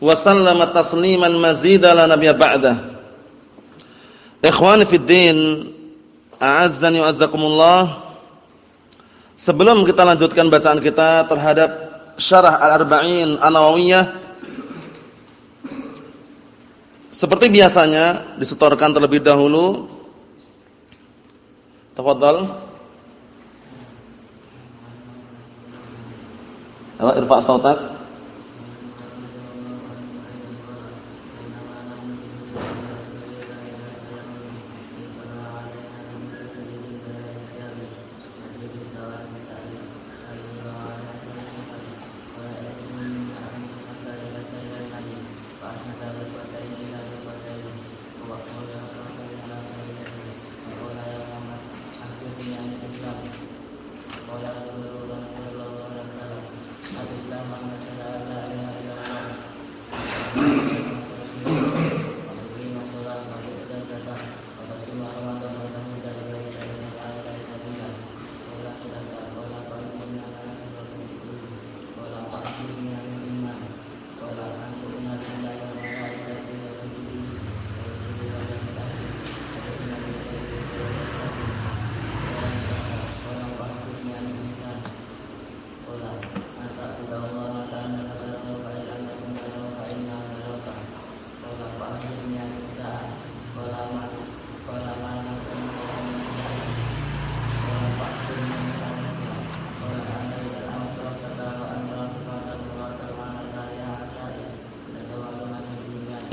wa sallama tasliman mazida la nabiyya ba'da. Ikhwani fid din, a'azzani wa. Sebelum kita lanjutkan bacaan kita terhadap Syarah Al-Arba'in An-Nawawiyah seperti biasanya disetorkan terlebih dahulu. Tafadhal. Apa irfa' sautak?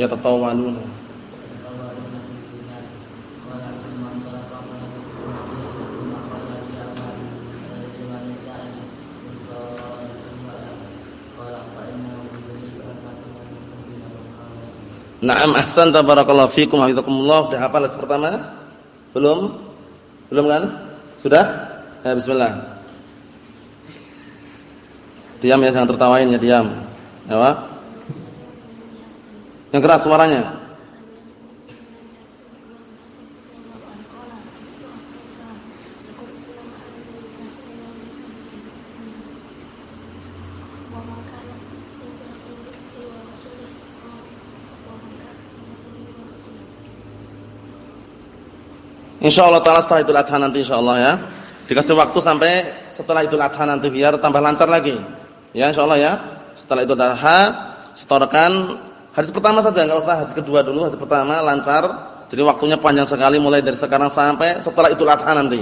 Yatatawaluna Naam ahsan tabarakallahu fikum hafizakumullah. Sudah hafal pertama? Belum? Belum kan? Sudah? Ya bismillah. Diam ya jangan tertawain ya diam. Ya, Pak. Yang keras suaranya. Insya Allah taala setelah Idul Adha nanti insya Allah ya. Dikasih waktu sampai setelah Idul Adha nanti biar tambah lancar lagi. Ya insya Allah ya. Setelah Idul Adha setorkan Hadis pertama saja enggak usah hadis kedua dulu, hadis pertama lancar. Jadi waktunya panjang sekali mulai dari sekarang sampai setelah Idul Adha nanti.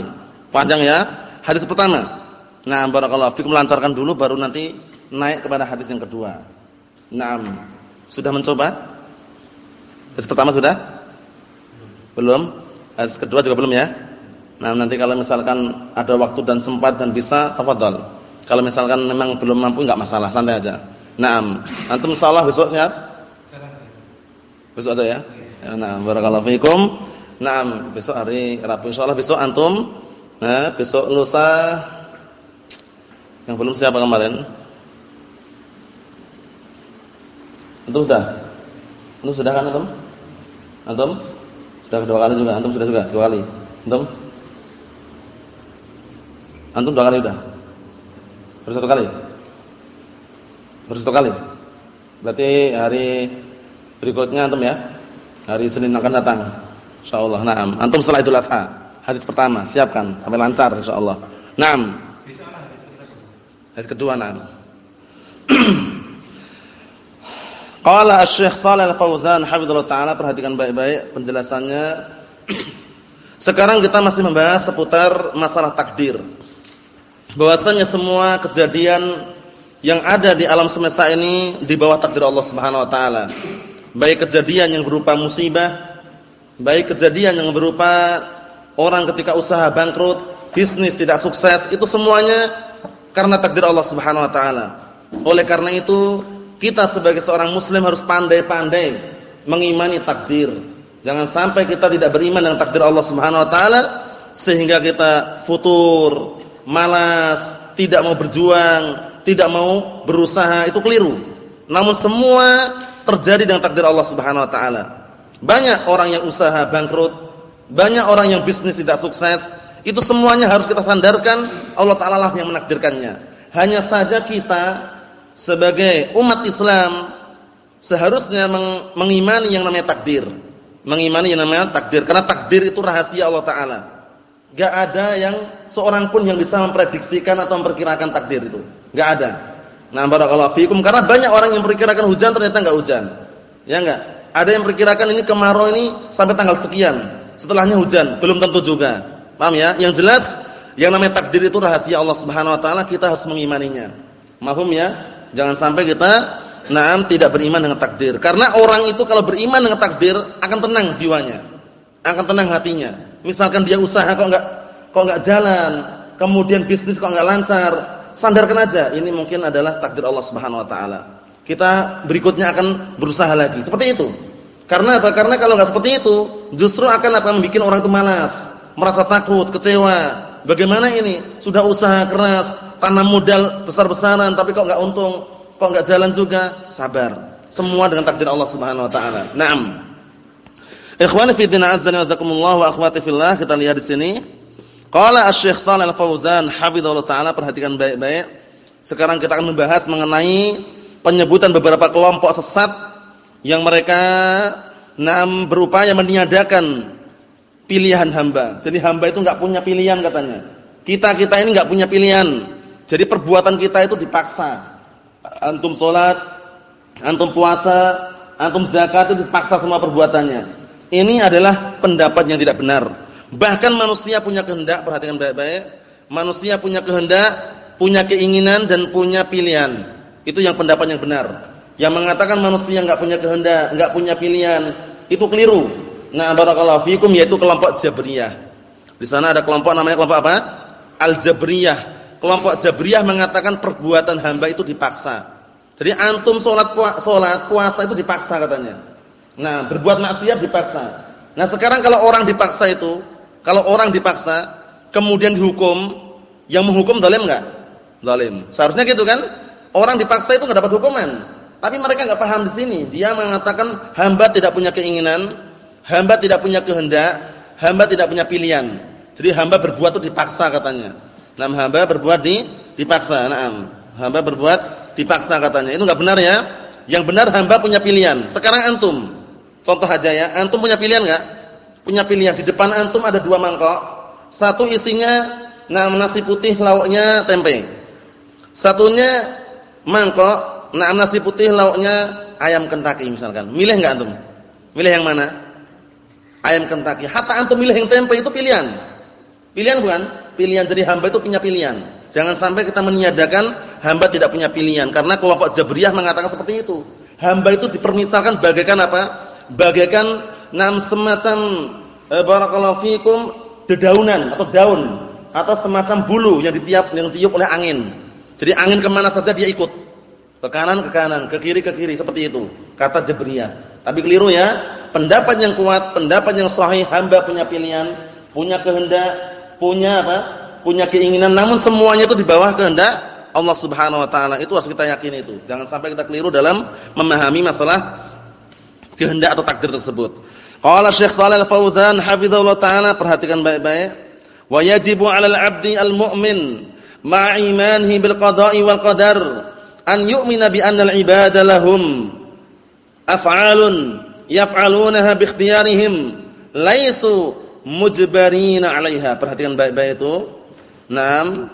Panjang ya. Hadis pertama. Nah, barakallahu fikum lancarkan dulu baru nanti naik kepada hadis yang kedua. Naam. Sudah mencoba? Hadis pertama sudah? Belum? Hadis kedua juga belum ya? Nah, nanti kalau misalkan ada waktu dan sempat dan bisa, tafadhol. Kalau misalkan memang belum mampu enggak masalah, santai aja. Naam. Antum insyaallah besok siap? Besok ada ya? ya nah, barakallahu fiikum. Nah, besok hari Rabu insyaallah besok antum. Nah, besok lusa yang belum siapa kemarin? Antum sudah? Antum sudah kan antum? Antum? Sudah kedua kali juga, antum sudah juga dua kali. Antum? Antum dua kali sudah? Baru satu kali? Baru satu kali? Berarti hari Berikutnya antum ya. Hari Senin akan datang. Insyaallah. Naam. Antum setelah Idul Adha. Hadis pertama, siapkan sampai lancar insyaallah. Naam. Hadis kedua, naam. Qala Asy-Syaikh Shalal Al-Fauzan hafizallahu taala perhatikan baik-baik penjelasannya. Sekarang kita masih membahas seputar masalah takdir. Bahwasanya semua kejadian yang ada di alam semesta ini di bawah takdir Allah Subhanahu wa taala baik kejadian yang berupa musibah, baik kejadian yang berupa orang ketika usaha bangkrut, bisnis tidak sukses, itu semuanya karena takdir Allah Subhanahu wa taala. Oleh karena itu, kita sebagai seorang muslim harus pandai-pandai mengimani takdir. Jangan sampai kita tidak beriman dengan takdir Allah Subhanahu wa taala sehingga kita futur, malas, tidak mau berjuang, tidak mau berusaha, itu keliru. Namun semua terjadi dengan takdir Allah Subhanahu wa taala. Banyak orang yang usaha bangkrut, banyak orang yang bisnis tidak sukses, itu semuanya harus kita sandarkan Allah taala lah yang menakdirkannya. Hanya saja kita sebagai umat Islam seharusnya meng mengimani yang namanya takdir. Mengimani yang namanya takdir karena takdir itu rahasia Allah taala. Gak ada yang seorang pun yang bisa memprediksikan atau memperkirakan takdir itu. Gak ada. Nah, barakallahu fikum karena banyak orang yang memperkirakan hujan ternyata enggak hujan. Ya enggak? Ada yang memperkirakan ini kemarau ini sampai tanggal sekian, setelahnya hujan, belum tentu juga. Paham ya? Yang jelas yang namanya takdir itu rahasia Allah Subhanahu wa taala, kita harus mengimaninya. Mahum ya? Jangan sampai kita naam tidak beriman dengan takdir. Karena orang itu kalau beriman dengan takdir akan tenang jiwanya. Akan tenang hatinya. Misalkan dia usaha kok enggak kok enggak jalan, kemudian bisnis kok enggak lancar, sandarkan aja ini mungkin adalah takdir Allah Subhanahu wa taala. Kita berikutnya akan berusaha lagi. Seperti itu. Karena apa? Karena kalau enggak seperti itu, justru akan apa membuat orang itu malas, merasa takut, kecewa. Bagaimana ini? Sudah usaha keras, tanam modal besar-besaran tapi kok enggak untung, kok enggak jalan juga? Sabar. Semua dengan takdir Allah Subhanahu wa taala. Naam. Ikhwani fi din azza wa jazakumullah wa akhwati fillah, kita lihat di sini. Qala Asy-Syaikh Shalal Al-Fauzan hafizallahu taala perhatikan baik-baik. Sekarang kita akan membahas mengenai penyebutan beberapa kelompok sesat yang mereka nam berupaya meniadakan pilihan hamba. Jadi hamba itu enggak punya pilihan katanya. Kita-kita ini enggak punya pilihan. Jadi perbuatan kita itu dipaksa. Antum salat, antum puasa, antum zakat itu dipaksa semua perbuatannya. Ini adalah pendapat yang tidak benar. Bahkan manusia punya kehendak, perhatikan baik-baik. Manusia punya kehendak, punya keinginan dan punya pilihan. Itu yang pendapat yang benar. Yang mengatakan manusia enggak punya kehendak, enggak punya pilihan, itu keliru. Nah, barakallahu fikum yaitu kelompok Jabriyah. Di sana ada kelompok namanya kelompok apa? Al-Jabriyah. Kelompok Jabriyah mengatakan perbuatan hamba itu dipaksa. Jadi antum salat salat puasa itu dipaksa katanya. Nah, berbuat maksiat dipaksa. Nah, sekarang kalau orang dipaksa itu kalau orang dipaksa, kemudian dihukum, yang menghukum zalim enggak? Zalim. Seharusnya gitu kan? Orang dipaksa itu enggak dapat hukuman. Tapi mereka enggak paham di sini. Dia mengatakan hamba tidak punya keinginan, hamba tidak punya kehendak, hamba tidak punya pilihan. Jadi hamba berbuat itu dipaksa katanya. Nah, hamba berbuat di dipaksa. Naam. Hamba berbuat dipaksa katanya. Itu enggak benar ya? Yang benar hamba punya pilihan. Sekarang antum. Contoh aja ya, antum punya pilihan enggak? Punya pilihan di depan antum ada dua mangkok. Satu isinya nah nasi putih lauknya tempe. Satunya mangkok nah nasi putih lauknya ayam kentaki misalkan. Milih enggak antum? Milih yang mana? Ayam kentaki. Hatta antum milih yang tempe itu pilihan. Pilihan bukan? Pilihan jadi hamba itu punya pilihan. Jangan sampai kita meniadakan hamba tidak punya pilihan karena kelompok Jabriyah mengatakan seperti itu. Hamba itu dipermisalkan bagaikan apa? Bagaikan nam semacam e, barakallahu fikum dedaunan atau daun atau semacam bulu yang ditiup yang ditiup oleh angin. Jadi angin ke mana saja dia ikut. Ke kanan ke kanan, ke kiri ke kiri seperti itu. Kata Jabriyah. Tapi keliru ya. Pendapat yang kuat, pendapat yang sahih, hamba punya pilihan, punya kehendak, punya apa? Punya keinginan namun semuanya itu di bawah kehendak Allah Subhanahu wa taala. Itu harus kita yakini itu. Jangan sampai kita keliru dalam memahami masalah kehendak atau takdir tersebut. Qala Syekh Shalal Fauzan hafizallahu taala perhatikan baik-baik. Wa yajibu 'alal 'abdi al-mu'min ma'a imanihi bil qada'i wal qadar an yu'mina bi anna al-ibada lahum af'alun yaf'alunaha bi ikhtiyarihim laisu mujbarina 'alaiha. Perhatikan baik-baik itu. Naam.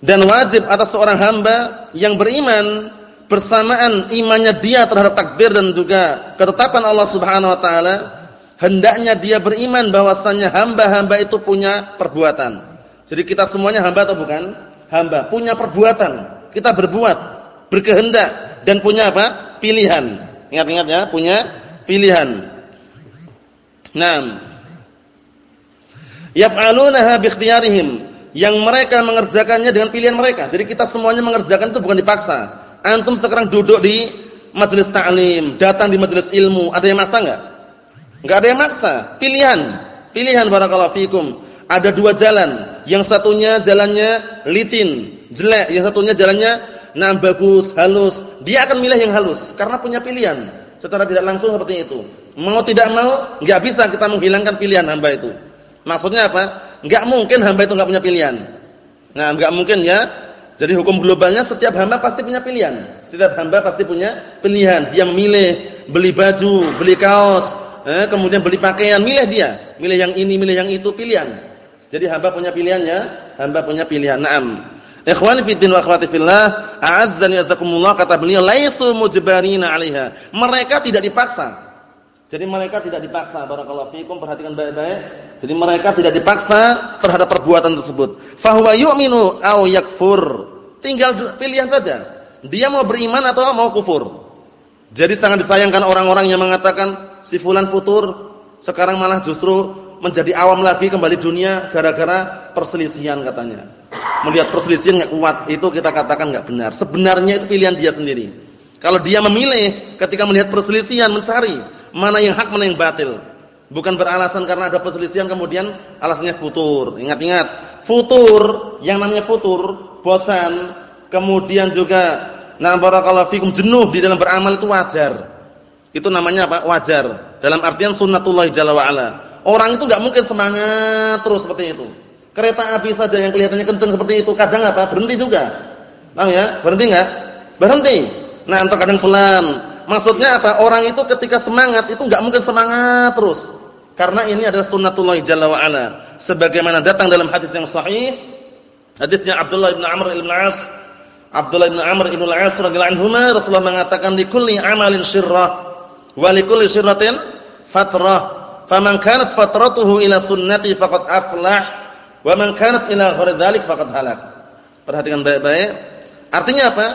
Dan wajib atas seorang hamba yang beriman bersamaan imannya dia terhadap takdir dan juga ketetapan Allah Subhanahu wa taala hendaknya dia beriman bahwasannya hamba-hamba itu punya perbuatan. Jadi kita semuanya hamba atau bukan? Hamba, punya perbuatan. Kita berbuat, berkehendak dan punya apa? Pilihan. Ingat-ingat ya, punya pilihan. Naam. Yaf'alunaha bi ikhtiyarihim. Yang mereka mengerjakannya dengan pilihan mereka. Jadi kita semuanya mengerjakan itu bukan dipaksa. Antum sekarang duduk di majelis ta'lim, datang di majelis ilmu, ada yang maksa enggak? Enggak ada yang maksa. Pilihan. Pilihan barakallahu fikum. Ada dua jalan. Yang satunya jalannya licin, jelek, yang satunya jalannya nah bagus, halus. Dia akan milih yang halus karena punya pilihan. Secara tidak langsung seperti itu. Mau tidak mau, enggak bisa kita menghilangkan pilihan hamba itu. Maksudnya apa? Enggak mungkin hamba itu enggak punya pilihan. Nah, enggak mungkin ya. Jadi hukum globalnya setiap hamba pasti punya pilihan. Setiap hamba pasti punya pilihan. Dia memilih beli baju, beli kaos, eh, kemudian beli pakaian, milih dia. Milih yang ini, milih yang itu, pilihan. Jadi hamba punya pilihannya, hamba punya pilihan. Naam. Ikhwani fi din wa akhwati fillah, a'azzani azakumullah kata beliau laisu mujbarina 'alaiha. Mereka tidak dipaksa. Jadi mereka tidak dipaksa, barakallahu fikum, perhatikan baik-baik. Jadi mereka tidak dipaksa terhadap perbuatan tersebut. Fahuwa yu'minu aw yakfur. Tinggal pilihan saja. Dia mau beriman atau mau kufur. Jadi sangat disayangkan orang-orang yang mengatakan si fulan futur, sekarang malah justru menjadi awam lagi kembali dunia gara-gara perselisihan katanya. Melihat perselisihan enggak kuat, itu kita katakan enggak benar. Sebenarnya itu pilihan dia sendiri. Kalau dia memilih ketika melihat perselisihan mencari mana yang hak, mana yang batil. Bukan beralasan karena ada perselisihan kemudian alasannya futur. Ingat-ingat, futur yang namanya futur, bosan, kemudian juga na barakallahu fikum jenuh di dalam beramal itu wajar. Itu namanya apa? Wajar. Dalam artian sunnatullah jalla wa ala. Orang itu enggak mungkin semangat terus seperti itu. Kereta api saja yang kelihatannya kencang seperti itu kadang apa? Berhenti juga. Paham ya? Berhenti enggak? Berhenti. Nah, untuk kadang pelan, Maksudnya apa? Orang itu ketika semangat itu enggak mungkin semangat terus. Karena ini adalah sunnatullah jalla wa ala. Sebagaimana datang dalam hadis yang sahih, hadisnya Abdullah bin Amr bin Al-As. Abdullah bin Amr bin Al-As radhiyallahu anhuma Rasulullah mengatakan di kulli amalin syirrah wa li kulli syirratin fatrah. Faman kanat fatratuhu ila sunnati faqad aflah wa man kanat ila ghairi dzalik faqad halak. Perhatikan baik-baik. Artinya apa?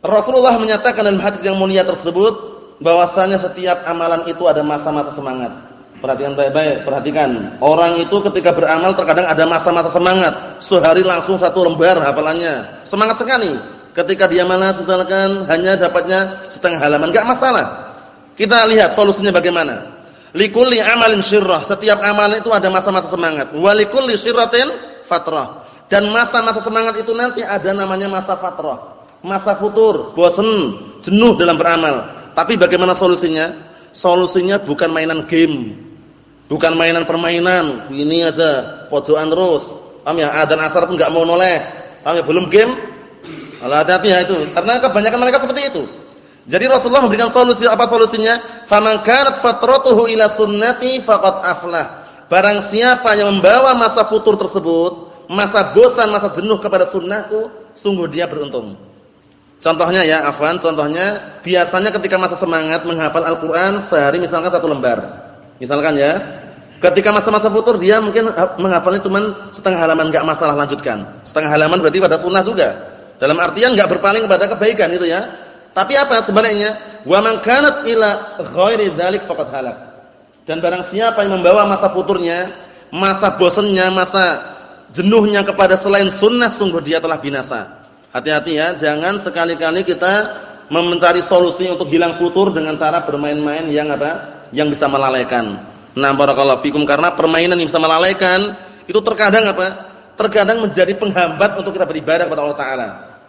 Rasulullah menyatakan dalam hadis yang mulia tersebut bahwasanya setiap amalan itu ada masa-masa semangat. Perhatikan baik-baik, perhatikan. Orang itu ketika beramal terkadang ada masa-masa semangat. Sehari langsung satu lembar hafalannya. Semangat sekali. Ketika dia malas misalkan hanya dapatnya setengah halaman, enggak masalah. Kita lihat solusinya bagaimana. Likulli amalin syirrah. Setiap amalan itu ada masa-masa semangat. Walikulli syirratin fatrah. Dan masa-masa semangat itu nanti ada namanya masa fatrah masa futur, bosan, jenuh dalam beramal. Tapi bagaimana solusinya? Solusinya bukan mainan game. Bukan mainan permainan. Ini aja pojokan terus. Paham ya? Adzan asar pun enggak mau noleh. Paham ya? Belum game. Allah hati-hati ya itu. Karena kebanyakan mereka seperti itu. Jadi Rasulullah memberikan solusi apa solusinya? Faman kanat fatratuhu ila sunnati faqad aflah. Barang siapa yang membawa masa futur tersebut, masa bosan, masa jenuh kepada sunnahku, sungguh dia beruntung. Contohnya ya, afwan, contohnya biasanya ketika masa semangat menghafal Al-Qur'an sehari misalkan satu lembar. Misalkan ya, ketika masa-masa futur dia mungkin menghafalnya cuma setengah halaman enggak masalah lanjutkan. Setengah halaman berarti pada sunnah juga. Dalam artian enggak berpaling kepada kebaikan itu ya. Tapi apa sebaliknya? Wa man kanat ila ghairi dzalik faqad halak. Dan barang siapa yang membawa masa futurnya, masa bosannya, masa jenuhnya kepada selain sunnah sungguh dia telah binasa. Hati-hati ya, jangan sekali-kali kita mencari solusi untuk hilang futur dengan cara bermain-main yang apa? Yang bisa melalaikan. Nah, barakallahu fikum karena permainan yang bisa melalaikan itu terkadang apa? Terkadang menjadi penghambat untuk kita beribadah kepada Allah taala.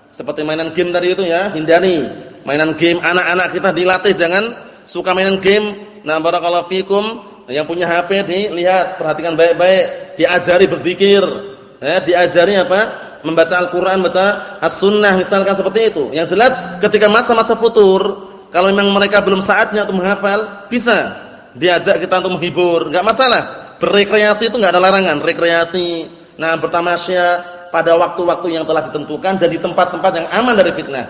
Seperti mainan game tadi itu ya, hindari. Mainan game anak-anak kita dilatih jangan suka mainan game. Nah, barakallahu fikum yang punya HP dilihat, perhatikan baik-baik, diajari berzikir. Eh, diajari apa? membaca Al-Qur'an, baca As-Sunnah misalkan seperti itu. Yang jelas ketika masa-masa futur, kalau memang mereka belum saatnya untuk menghafal, bisa diajak kita untuk menghibur, enggak masalah. Berrekreasi itu enggak ada larangan, rekreasi. Nah, bertamasya pada waktu-waktu yang telah ditentukan dan di tempat-tempat yang aman dari fitnah.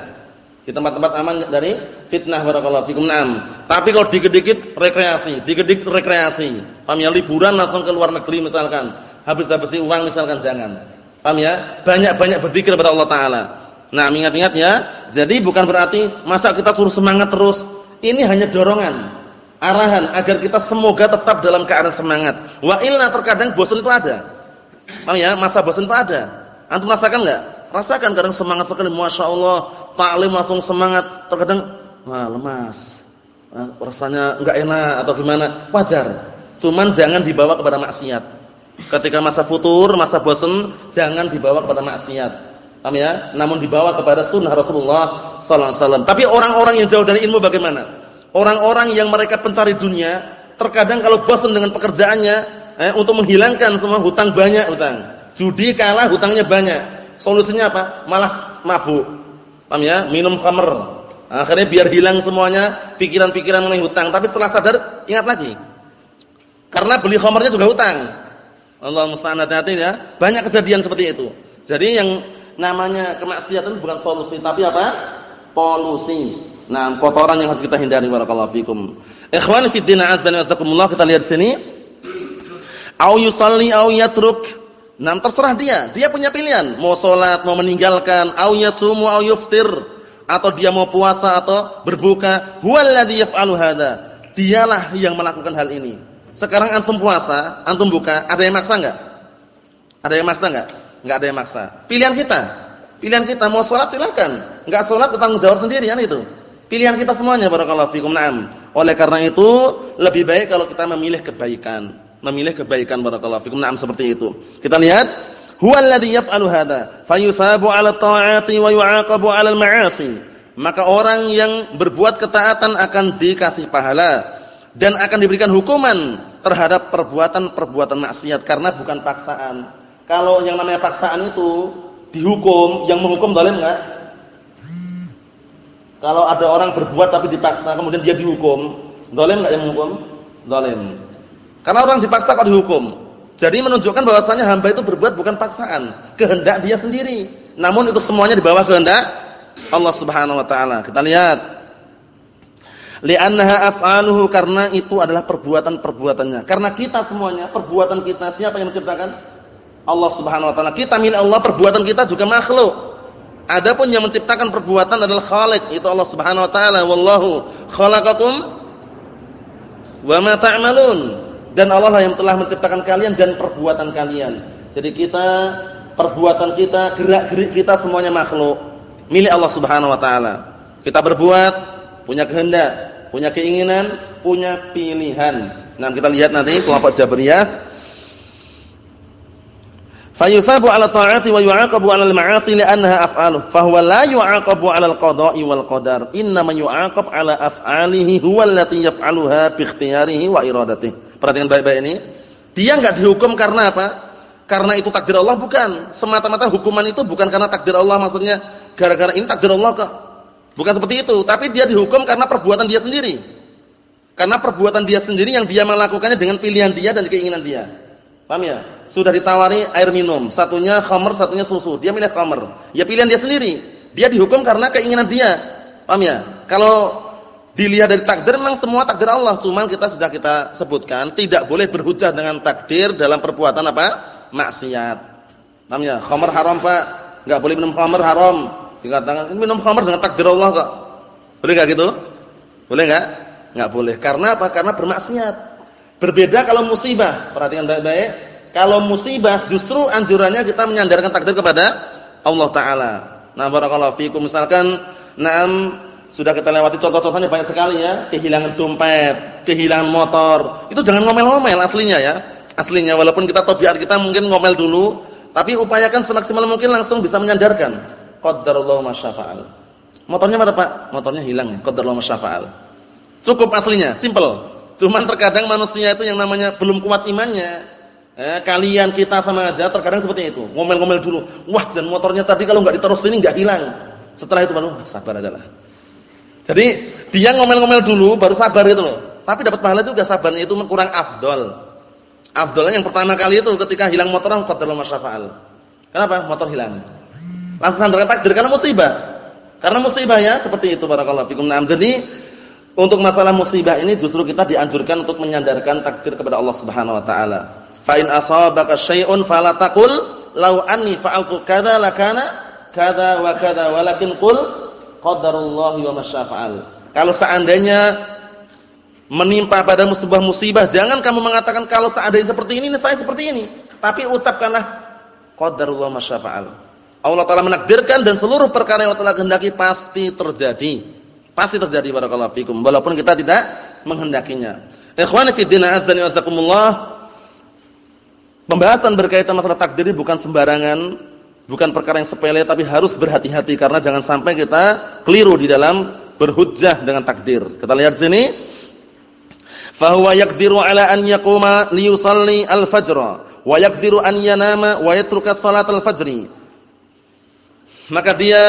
Di tempat-tempat aman dari fitnah barakallahu fikum. Naam. Tapi kalau dikit-dikit rekreasi, dikit-dikit rekreasi. Paham ya liburan langsung ke luar negeri misalkan, habis-habisi uang misalkan jangan. Paham ya? Banyak-banyak berzikir kepada Allah taala. Nah, ingat-ingat ya. Jadi bukan berarti masa kita terus semangat terus. Ini hanya dorongan, arahan agar kita semoga tetap dalam keadaan semangat. Wa illa terkadang bosan itu ada. Paham ya? Masa bosan itu ada. Antum rasakan enggak? Rasakan kadang semangat sekali, Masya Allah, taklim langsung semangat. Terkadang Wah, lemas. rasanya enggak enak atau gimana? Wajar. Cuman jangan dibawa kepada maksiat. Ketika masa futur, masa bosan, jangan dibawa kepada maksiat. Paham ya? Namun dibawa kepada sunnah Rasulullah sallallahu alaihi wasallam. Tapi orang-orang yang jauh dari ilmu bagaimana? Orang-orang yang mereka pencari dunia, terkadang kalau bosan dengan pekerjaannya, eh, untuk menghilangkan semua hutang banyak hutang. Judi kalah, hutangnya banyak. Solusinya apa? Malah mabuk. Paham ya? Minum khamr. Akhirnya biar hilang semuanya pikiran-pikiran mengenai hutang, tapi setelah sadar ingat lagi. Karena beli khamrnya juga hutang. Allah musta'an hati-hati ya. Banyak kejadian seperti itu. Jadi yang namanya kemaksiatan bukan solusi, tapi apa? Polusi. Nah, kotoran yang harus kita hindari barakallahu fikum. Ikhwan fi din azza wa jazakumullah kita lihat sini. Au yusalli au yatruk. Nah, terserah dia. Dia punya pilihan, mau salat, mau meninggalkan, au yasumu au yuftir atau dia mau puasa atau berbuka, huwallazi yaf'alu hadza. Dialah yang melakukan hal ini. Sekarang antum puasa, antum buka, ada yang maksa enggak? Ada yang maksa enggak? Enggak ada yang maksa. Pilihan kita. Pilihan kita mau salat silakan. Enggak salat tanggung jawab sendiri kan itu. Pilihan kita semuanya barakallahu fikum. Naam. Oleh karena itu lebih baik kalau kita memilih kebaikan. Memilih kebaikan barakallahu fikum. Naam seperti itu. Kita lihat huwa alladhi yaf'alu hadha fayusabu 'ala ta'ati wa yu'aqabu 'ala al-ma'asi maka orang yang berbuat ketaatan akan dikasih pahala dan akan diberikan hukuman terhadap perbuatan-perbuatan maksiat karena bukan paksaan kalau yang namanya paksaan itu dihukum yang menghukum zalim enggak kalau ada orang berbuat tapi dipaksa kemudian dia dihukum zalim enggak yang menghukum zalim karena orang dipaksa kok dihukum jadi menunjukkan bahwasanya hamba itu berbuat bukan paksaan, kehendak dia sendiri. Namun itu semuanya di bawah kehendak Allah Subhanahu wa taala. Kita lihat. Li'annaha af'aluhu karena itu adalah perbuatan-perbuatannya. Karena kita semuanya perbuatan kita siapa yang menciptakan? Allah Subhanahu wa taala. Kita milik Allah, perbuatan kita juga makhluk. Adapun yang menciptakan perbuatan adalah Khalik, itu Allah Subhanahu wa taala. Wallahu khalaqakum wa ma ta'malun dan Allah lah yang telah menciptakan kalian dan perbuatan kalian. Jadi kita, perbuatan kita, gerak-gerik kita semuanya makhluk milik Allah Subhanahu wa taala. Kita berbuat, punya kehendak, punya keinginan, punya pilihan. Nah, kita lihat nanti kelompok Jabriyah Fayusabu 'ala ta'ati wa yu'aqabu 'ala al-ma'asi li'annaha af'aluh. Fahuwa la yu'aqabu 'ala al-qada'i wal qadar. Innama yu'aqab 'ala af'alihi huwa allati yaf'aluha bi ikhtiyarihi wa iradatihi. Perhatikan baik-baik ini. Dia enggak dihukum karena apa? Karena itu takdir Allah bukan. Semata-mata hukuman itu bukan karena takdir Allah maksudnya gara-gara ini takdir Allah kok. Bukan seperti itu, tapi dia dihukum karena perbuatan dia sendiri. Karena perbuatan dia sendiri yang dia melakukannya dengan pilihan dia dan keinginan dia. Paham ya? Sudah ditawari air minum, satunya khamr, satunya susu. Dia milih khamr. Ya pilihan dia sendiri. Dia dihukum karena keinginan dia. Paham ya? Kalau dilihat dari takdir memang semua takdir Allah, cuman kita sudah kita sebutkan tidak boleh berhujah dengan takdir dalam perbuatan apa? maksiat. Paham ya? Khamr haram, Pak. Enggak boleh minum khamr haram. Dikatakan minum khamr dengan takdir Allah kok. Boleh enggak gitu? Boleh enggak? Enggak boleh. Karena apa? Karena bermaksiat. Berbeda kalau musibah. Perhatikan baik-baik. Kalau musibah justru anjurannya kita menyandarkan takdir kepada Allah taala. Nah, barakallahu fikum misalkan na'am sudah kita lewati contoh-contohnya banyak sekali ya, kehilangan dompet, kehilangan motor. Itu jangan ngomel-ngomel aslinya ya. Aslinya walaupun kita tabiat kita mungkin ngomel dulu, tapi upayakan semaksimal mungkin langsung bisa menyandarkan. Qadarullah masyafa'al. Motornya mana Pak? Motornya hilang ya. Qadarullah masyafa'al. Cukup aslinya, simple. Cuman terkadang manusia itu yang namanya belum kuat imannya. Eh, kalian kita sama aja terkadang seperti itu. Ngomel-ngomel dulu. Wah, jan motornya tadi kalau nggak diterus ini nggak hilang. Setelah itu baru sabar aja lah. Jadi dia ngomel-ngomel dulu baru sabar itu loh. Tapi dapat pahala juga sabarnya itu kurang afdol. Afdolnya yang pertama kali itu ketika hilang motor qadarul masyafa'al. Kenapa? Motor hilang. Langsung sandarkan takdir karena musibah. Karena musibah ya seperti itu barakallahu fikum. Nah, jadi untuk masalah musibah ini justru kita dianjurkan untuk menyandarkan takdir kepada Allah Subhanahu wa taala. Fa in asabaka syai'un fala taqul anni fa'altu kadza lakana kadza wa kadza walakin qul qadarullah wa masyafa'al. Kalau seandainya menimpa pada sebuah musibah, jangan kamu mengatakan kalau seandainya seperti ini, saya seperti ini. Tapi ucapkanlah qadarullah masyafa'al. Allah Taala menakdirkan dan seluruh perkara yang Allah Taala kehendaki pasti terjadi Pasti terjadi walaupun kita tidak menghendakinya. Ikhwani fi din azani wasakumullah. Pembahasan berkaitan masalah takdir bukan sembarangan, bukan perkara yang sepele tapi harus berhati-hati karena jangan sampai kita keliru di dalam berhujjah dengan takdir. Kita lihat sini. Fa huwa yaqdiru ala an yaquma liyusalli al-fajr wa yaqdiru an yanama wa yatruka salat al-fajri. Maka dia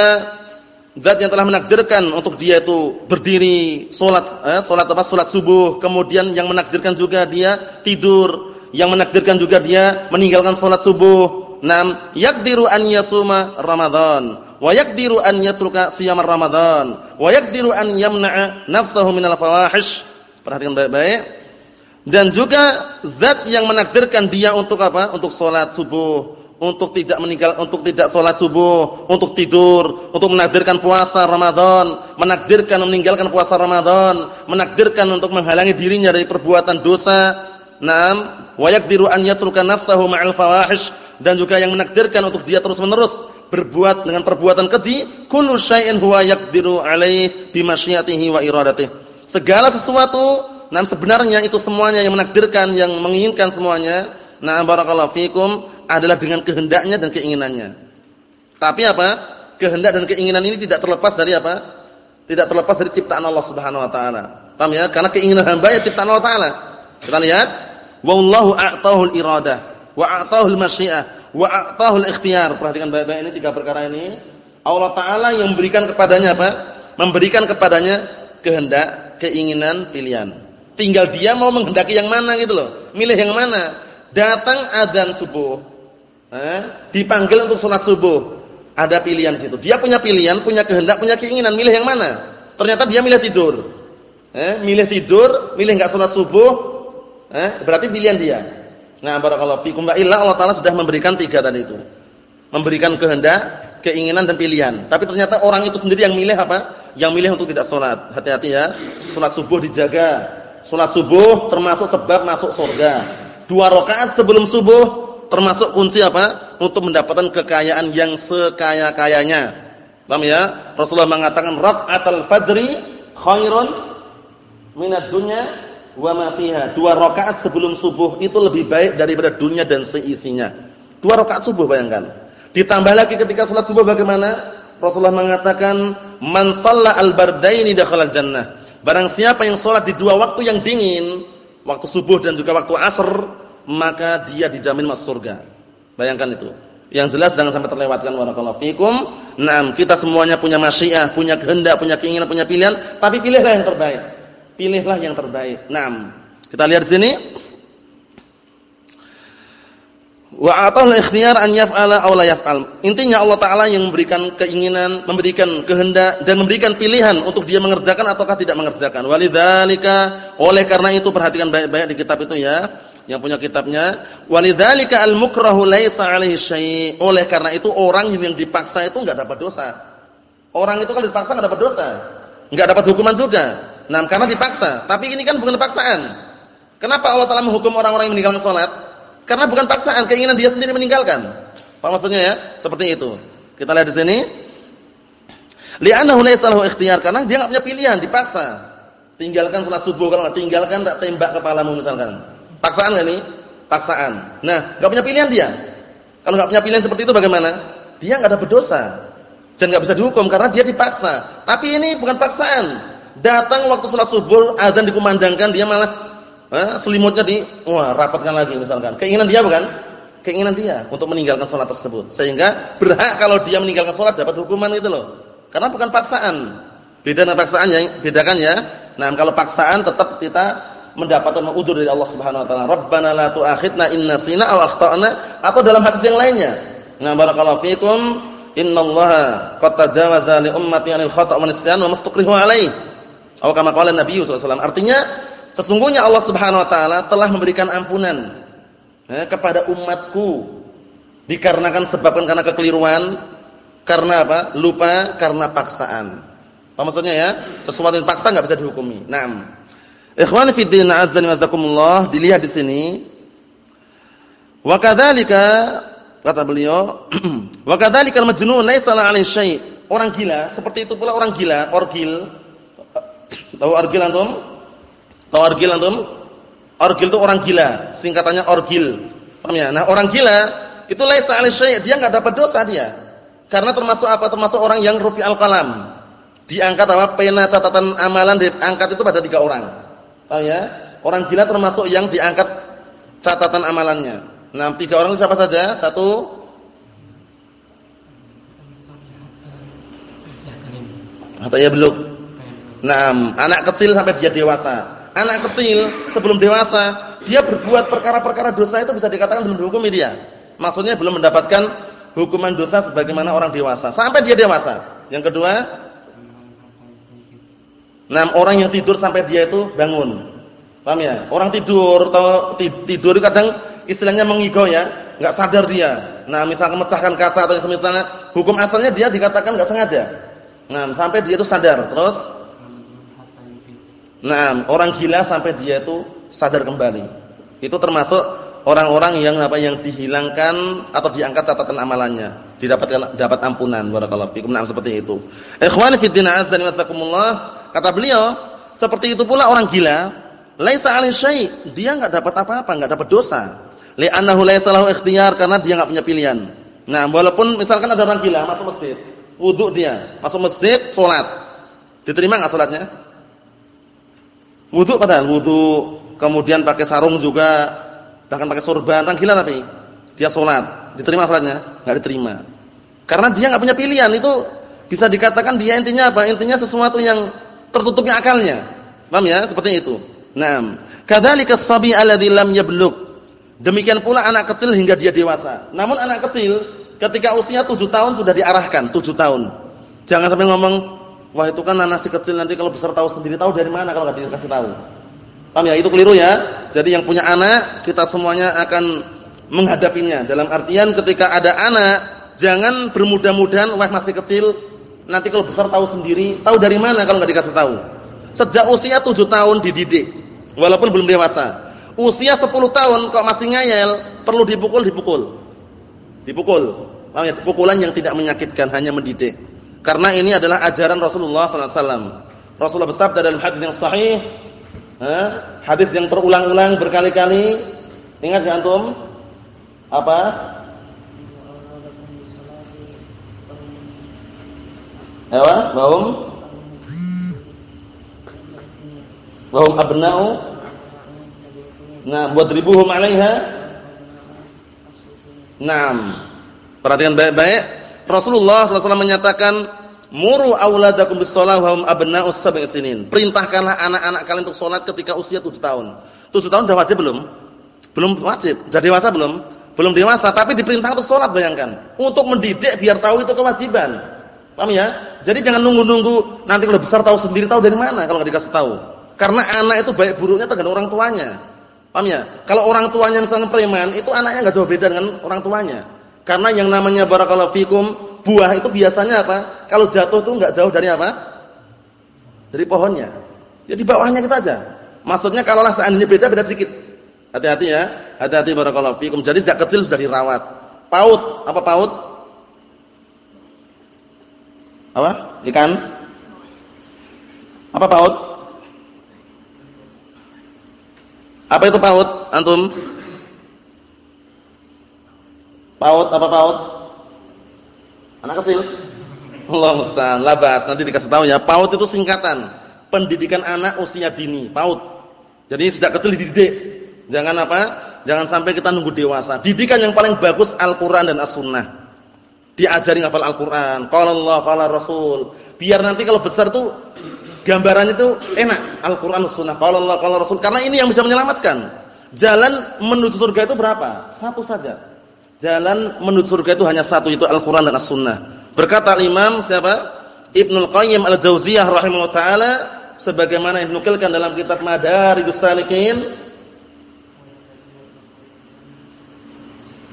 zat yang telah menakdirkan untuk dia itu berdiri salat eh, salat apa salat subuh kemudian yang menakdirkan juga dia tidur yang menakdirkan juga dia meninggalkan salat subuh. Nam yaqdiru an yasuma ramadan. Wa yaqdiru an yatruka siyam ramadan. Wa yaqdiru an yamna'a nafsahu minal fawahish. Perhatikan baik-baik. Dan juga zat yang menakdirkan dia untuk apa? Untuk salat subuh. Untuk tidak meninggal untuk tidak sholat subuh, untuk tidur, untuk menakdirkan puasa Ramadan, menakdirkan meninggalkan puasa Ramadan, menakdirkan untuk menghalangi dirinya dari perbuatan dosa. Naam, wa yaqdiru an yatruka nafsahu ma'al fawahish dan juga yang menakdirkan untuk dia terus-menerus berbuat dengan perbuatan keji, kullu syai'in huwa yaqdiru alaihi bi wa iradatihi. Segala sesuatu, nah sebenarnya itu semuanya yang menakdirkan, yang menginginkan semuanya. Nah, barakallahu fikum adalah dengan kehendaknya dan keinginannya. Tapi apa? Kehendak dan keinginan ini tidak terlepas dari apa? Tidak terlepas dari ciptaan Allah Subhanahu wa taala. Paham ya? Karena keinginan hamba ya ciptaan Allah taala. Kita lihat, wallahu a'tahul iradah wa a'tahul masyiah wa a'tahul ikhtiyar. Perhatikan baik-baik ini tiga perkara ini. Allah taala yang memberikan kepadanya apa? Memberikan kepadanya kehendak, keinginan, pilihan. Tinggal dia mau menghendaki yang mana gitu loh. Milih yang mana. Datang adzan subuh, eh, dipanggil untuk sholat subuh. Ada pilihan situ. Dia punya pilihan, punya kehendak, punya keinginan. Milih yang mana? Ternyata dia milih tidur. Eh, milih tidur, milih enggak sholat subuh. Eh, berarti pilihan dia. Nah, barakallahu fikum wa illa Allah Taala sudah memberikan tiga tadi itu. Memberikan kehendak, keinginan dan pilihan. Tapi ternyata orang itu sendiri yang milih apa? Yang milih untuk tidak sholat. Hati-hati ya. Sholat subuh dijaga. Sholat subuh termasuk sebab masuk surga. Dua rakaat sebelum subuh termasuk kunci apa? Untuk mendapatkan kekayaan yang sekaya-kayanya. Paham ya? Rasulullah mengatakan rak'atul fajri khairun minad dunya wa ma fiha. Dua rakaat sebelum subuh itu lebih baik daripada dunia dan seisinya. Dua rakaat subuh bayangkan. Ditambah lagi ketika salat subuh bagaimana? Rasulullah mengatakan man shalla al-bardaini dakhala jannah. Barang siapa yang salat di dua waktu yang dingin, waktu subuh dan juga waktu asar, maka dia dijamin masuk surga. Bayangkan itu. Yang jelas jangan sampai terlewatkan warakallahu fikum. Naam, kita semuanya punya masyiah, punya kehendak, punya keinginan, punya pilihan, tapi pilihlah yang terbaik. Pilihlah yang terbaik. Naam. Kita lihat sini. Wa atahul ikhtiyar an yaf'ala aw la yaf'al. Intinya Allah taala yang memberikan keinginan, memberikan kehendak dan memberikan pilihan untuk dia mengerjakan ataukah tidak mengerjakan. Walidzalika oleh karena itu perhatikan baik-baik di kitab itu ya yang punya kitabnya walidzalika al-mukrahu laisa alaihi syai' oleh karena itu orang yang dipaksa itu enggak dapat dosa orang itu kalau dipaksa enggak dapat dosa enggak dapat hukuman juga nah karena dipaksa tapi ini kan bukan paksaan kenapa Allah telah menghukum orang-orang yang meninggalkan salat karena bukan paksaan keinginan dia sendiri meninggalkan apa maksudnya ya seperti itu kita lihat di sini li'annahu laisa lahu ikhtiyar karena dia enggak punya pilihan dipaksa tinggalkan salat subuh kalau enggak tinggalkan tak tembak kepalamu misalkan Paksaan gak nih? Paksaan. Nah, gak punya pilihan dia. Kalau gak punya pilihan seperti itu bagaimana? Dia gak ada berdosa. Dan gak bisa dihukum karena dia dipaksa. Tapi ini bukan paksaan. Datang waktu sholat subuh, azan dikumandangkan, dia malah eh, selimutnya di, wah rapatkan lagi misalkan. Keinginan dia bukan? Keinginan dia untuk meninggalkan sholat tersebut. Sehingga berhak kalau dia meninggalkan sholat dapat hukuman itu loh. Karena bukan paksaan. Beda dengan paksaan ya, bedakan ya. Nah, kalau paksaan tetap kita mendapatkan udzur dari Allah Subhanahu wa taala. Rabbana la tu'akhidna in nasina aw akhtana atau dalam hadis yang lainnya. Nah, barakallahu fikum, innallaha qad tajawaza li ummati 'anil khata' wa nisyan wa mastukrihu alaihi. Atau kama qala Nabi. Artinya sesungguhnya Allah Subhanahu wa taala telah memberikan ampunan eh, kepada umatku dikarenakan sebabkan karena kekeliruan, karena apa? Lupa, karena paksaan. Apa maksudnya ya? Sesuatu yang paksa enggak bisa dihukumi. Naam. Ikhwani fi din azza wa jazakumullah, dilihat di sini. Wa kadzalika kata beliau, wa kadzalika al-majnun laisa. Orang gila, seperti itu pula orang gila, orgil. Tahu orgil antum? Tahu orgil antum? Orgil itu orang gila, singkatannya orgil. Paham ya? Nah, orang gila itu laisa alai dia enggak dapat dosa dia. Karena termasuk apa? Termasuk orang yang rufi al-qalam. Diangkat apa? Pena catatan amalan diangkat itu pada tiga orang. Paham ya? Orang gila termasuk yang diangkat catatan amalannya. Nah, tiga orang siapa saja? Satu Hatta ya belum. Nah, anak kecil sampai dia dewasa. Anak kecil sebelum dewasa, dia berbuat perkara-perkara dosa itu bisa dikatakan belum dihukumi dia. Maksudnya belum mendapatkan hukuman dosa sebagaimana orang dewasa sampai dia dewasa. Yang kedua, enam orang yang tidur sampai dia itu bangun. Paham ya? Orang tidur atau tidur kadang istilahnya mengigau ya, enggak sadar dia. Nah, misalkan memecahkan kaca atau misalnya hukum asalnya dia dikatakan enggak sengaja. Nah, sampai dia itu sadar. Terus Nah, orang gila sampai dia itu sadar kembali. Itu termasuk orang-orang yang apa yang dihilangkan atau diangkat catatan amalannya, didapatkan dapat ampunan barakallahu fikum. Nah, seperti itu. Ikhwani fi din azza kata beliau, seperti itu pula orang gila, laisa 'alai syai', dia enggak dapat apa-apa, enggak dapat dosa. Li'annahu laisa lahu ikhtiyar karena dia enggak punya pilihan. Nah, walaupun misalkan ada orang gila masuk masjid, wudu dia, masuk masjid, salat. Diterima enggak salatnya? Wudu padahal wudu, kemudian pakai sarung juga, bahkan pakai sorban, gila tapi dia sholat, diterima sholatnya? Nggak diterima. Karena dia nggak punya pilihan itu bisa dikatakan dia intinya apa? Intinya sesuatu yang tertutupnya akalnya. Paham ya? Seperti itu. Nah, kadzalika as-sabi alladzi lam. Demikian pula anak kecil hingga dia dewasa. Namun anak kecil ketika usia 7 tahun sudah diarahkan, 7 tahun. Jangan sampai ngomong, "Wah, itu kan anak si kecil nanti kalau besar tahu sendiri tahu dari mana kalau enggak dikasih tahu." Paham ya? Itu keliru ya. Jadi yang punya anak, kita semuanya akan menghadapinya. Dalam artian ketika ada anak, jangan bermudah-mudahan wah masih kecil, nanti kalau besar tahu sendiri, tahu dari mana kalau nggak dikasih tahu. Sejak usia 7 tahun dididik, walaupun belum dewasa. Usia 10 tahun kok masih ngayel, perlu dipukul, dipukul. Dipukul. Paham ya? Pukulan yang tidak menyakitkan, hanya mendidik. Karena ini adalah ajaran Rasulullah SAW. Rasulullah bersabda dalam hadis yang sahih? Hadis yang terulang-ulang berkali-kali. Ingat enggak antum? Apa? Ewa, bahum bahum abna'u Nah, buat ribuhum 'alaiha Naam. Perhatikan baik-baik. Rasulullah SAW menyatakan Muru auladakum bis-shalah wa hum abna'us sab'i sinin. Perintahkanlah anak-anak kalian untuk salat ketika usia 7 tahun. 7 tahun sudah wajib belum? Belum wajib. Sudah dewasa belum? Belum dewasa, tapi diperintahkan untuk salat bayangkan. Untuk mendidik biar tahu itu kewajiban. Paham ya? Jadi jangan nunggu-nunggu nanti kalau besar tahu sendiri tahu dari mana kalau enggak dikasih tahu. Karena anak itu baik buruknya tergantung orang tuanya. Paham ya? Kalau orang tuanya misalnya preman, itu anaknya enggak jauh beda dengan orang tuanya. Karena yang namanya barakallahu fikum buah itu biasanya apa? Kalau jatuh tuh nggak jauh dari apa? Dari pohonnya. Ya di bawahnya kita aja. Maksudnya kalau lah seandainya beda beda sedikit. Hati-hati ya. Hati-hati barakallahu fikum. Jadi sejak kecil sudah dirawat. Paut, apa paut? Apa? Ikan? Apa paut? Apa itu paut? Antum? Paut apa paut? Anak kecil. Allah musta'an. Labas, nanti dikasih tahu ya. PAUD itu singkatan. Pendidikan anak usia dini, PAUD. Jadi sejak kecil dididik. Jangan apa? Jangan sampai kita nunggu dewasa. Didikan yang paling bagus Al-Qur'an dan As-Sunnah. Diajari ngafal Al-Qur'an, qala Allah, qala Rasul. Biar nanti kalau besar tuh gambaran itu enak. Al-Qur'an As-Sunnah, qala Allah, qala Rasul. Karena ini yang bisa menyelamatkan. Jalan menuju surga itu berapa? Satu saja. Jalan menuju surga itu hanya satu itu Al-Qur'an dan As-Sunnah. Berkata Imam siapa? Ibnul Qayyim Al-Jauziyah rahimahullah taala sebagaimana yang dinukilkan dalam kitab Madarijus Salikin.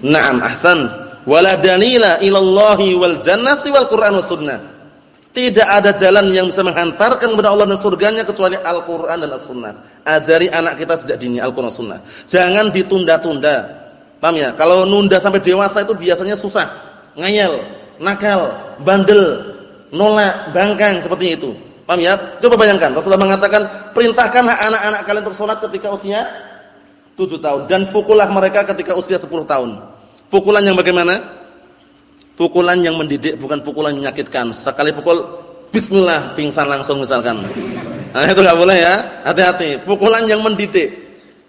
Naam, ahsan. Wala dalila ilallahi wal jannati wal Qur'an was sunnah. Tidak ada jalan yang bisa menghantarkan kepada Allah dan surganya kecuali Al-Qur'an dan As-Sunnah. Ajari anak kita sejak dini Al-Qur'an Sunnah. Jangan ditunda-tunda. Paham ya? Kalau nunda sampai dewasa itu biasanya susah, ngeyel, nakal, bandel, nolak, bangkang seperti itu. Paham ya? Coba bayangkan, Rasulullah mengatakan, "Perintahkanlah anak-anak kalian untuk salat ketika usia 7 tahun dan pukullah mereka ketika usia 10 tahun." Pukulan yang bagaimana? Pukulan yang mendidik, bukan pukulan menyakitkan. Sekali pukul, bismillah, pingsan langsung misalkan. Nah, itu enggak boleh ya. Hati-hati. Pukulan yang mendidik.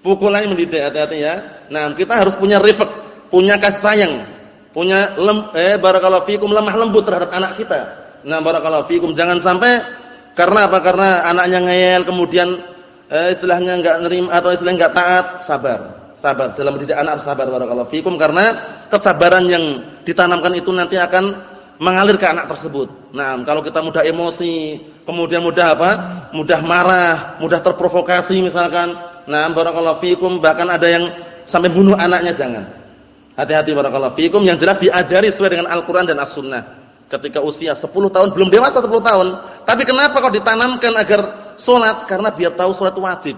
Pukulan yang mendidik, hati-hati ya. Nah, kita harus punya rifq, punya kasih sayang, punya lem, eh barakallahu fikum lemah lembut terhadap anak kita. Nah, barakallahu fikum jangan sampai karena apa? Karena anaknya ngeyel kemudian eh, istilahnya enggak nerima atau istilahnya enggak taat, sabar. Sabar dalam mendidik anak harus sabar barakallahu fikum karena kesabaran yang ditanamkan itu nanti akan mengalir ke anak tersebut. Nah, kalau kita mudah emosi, kemudian mudah apa? Mudah marah, mudah terprovokasi misalkan. Nah, barakallahu fikum bahkan ada yang sampai bunuh anaknya jangan. Hati-hati barakallahu fikum. Yang jelas diajari sesuai dengan Al-Qur'an dan As-Sunnah. Ketika usia 10 tahun belum dewasa 10 tahun tapi kenapa kok ditanamkan agar sholat? Karena biar tahu itu wajib.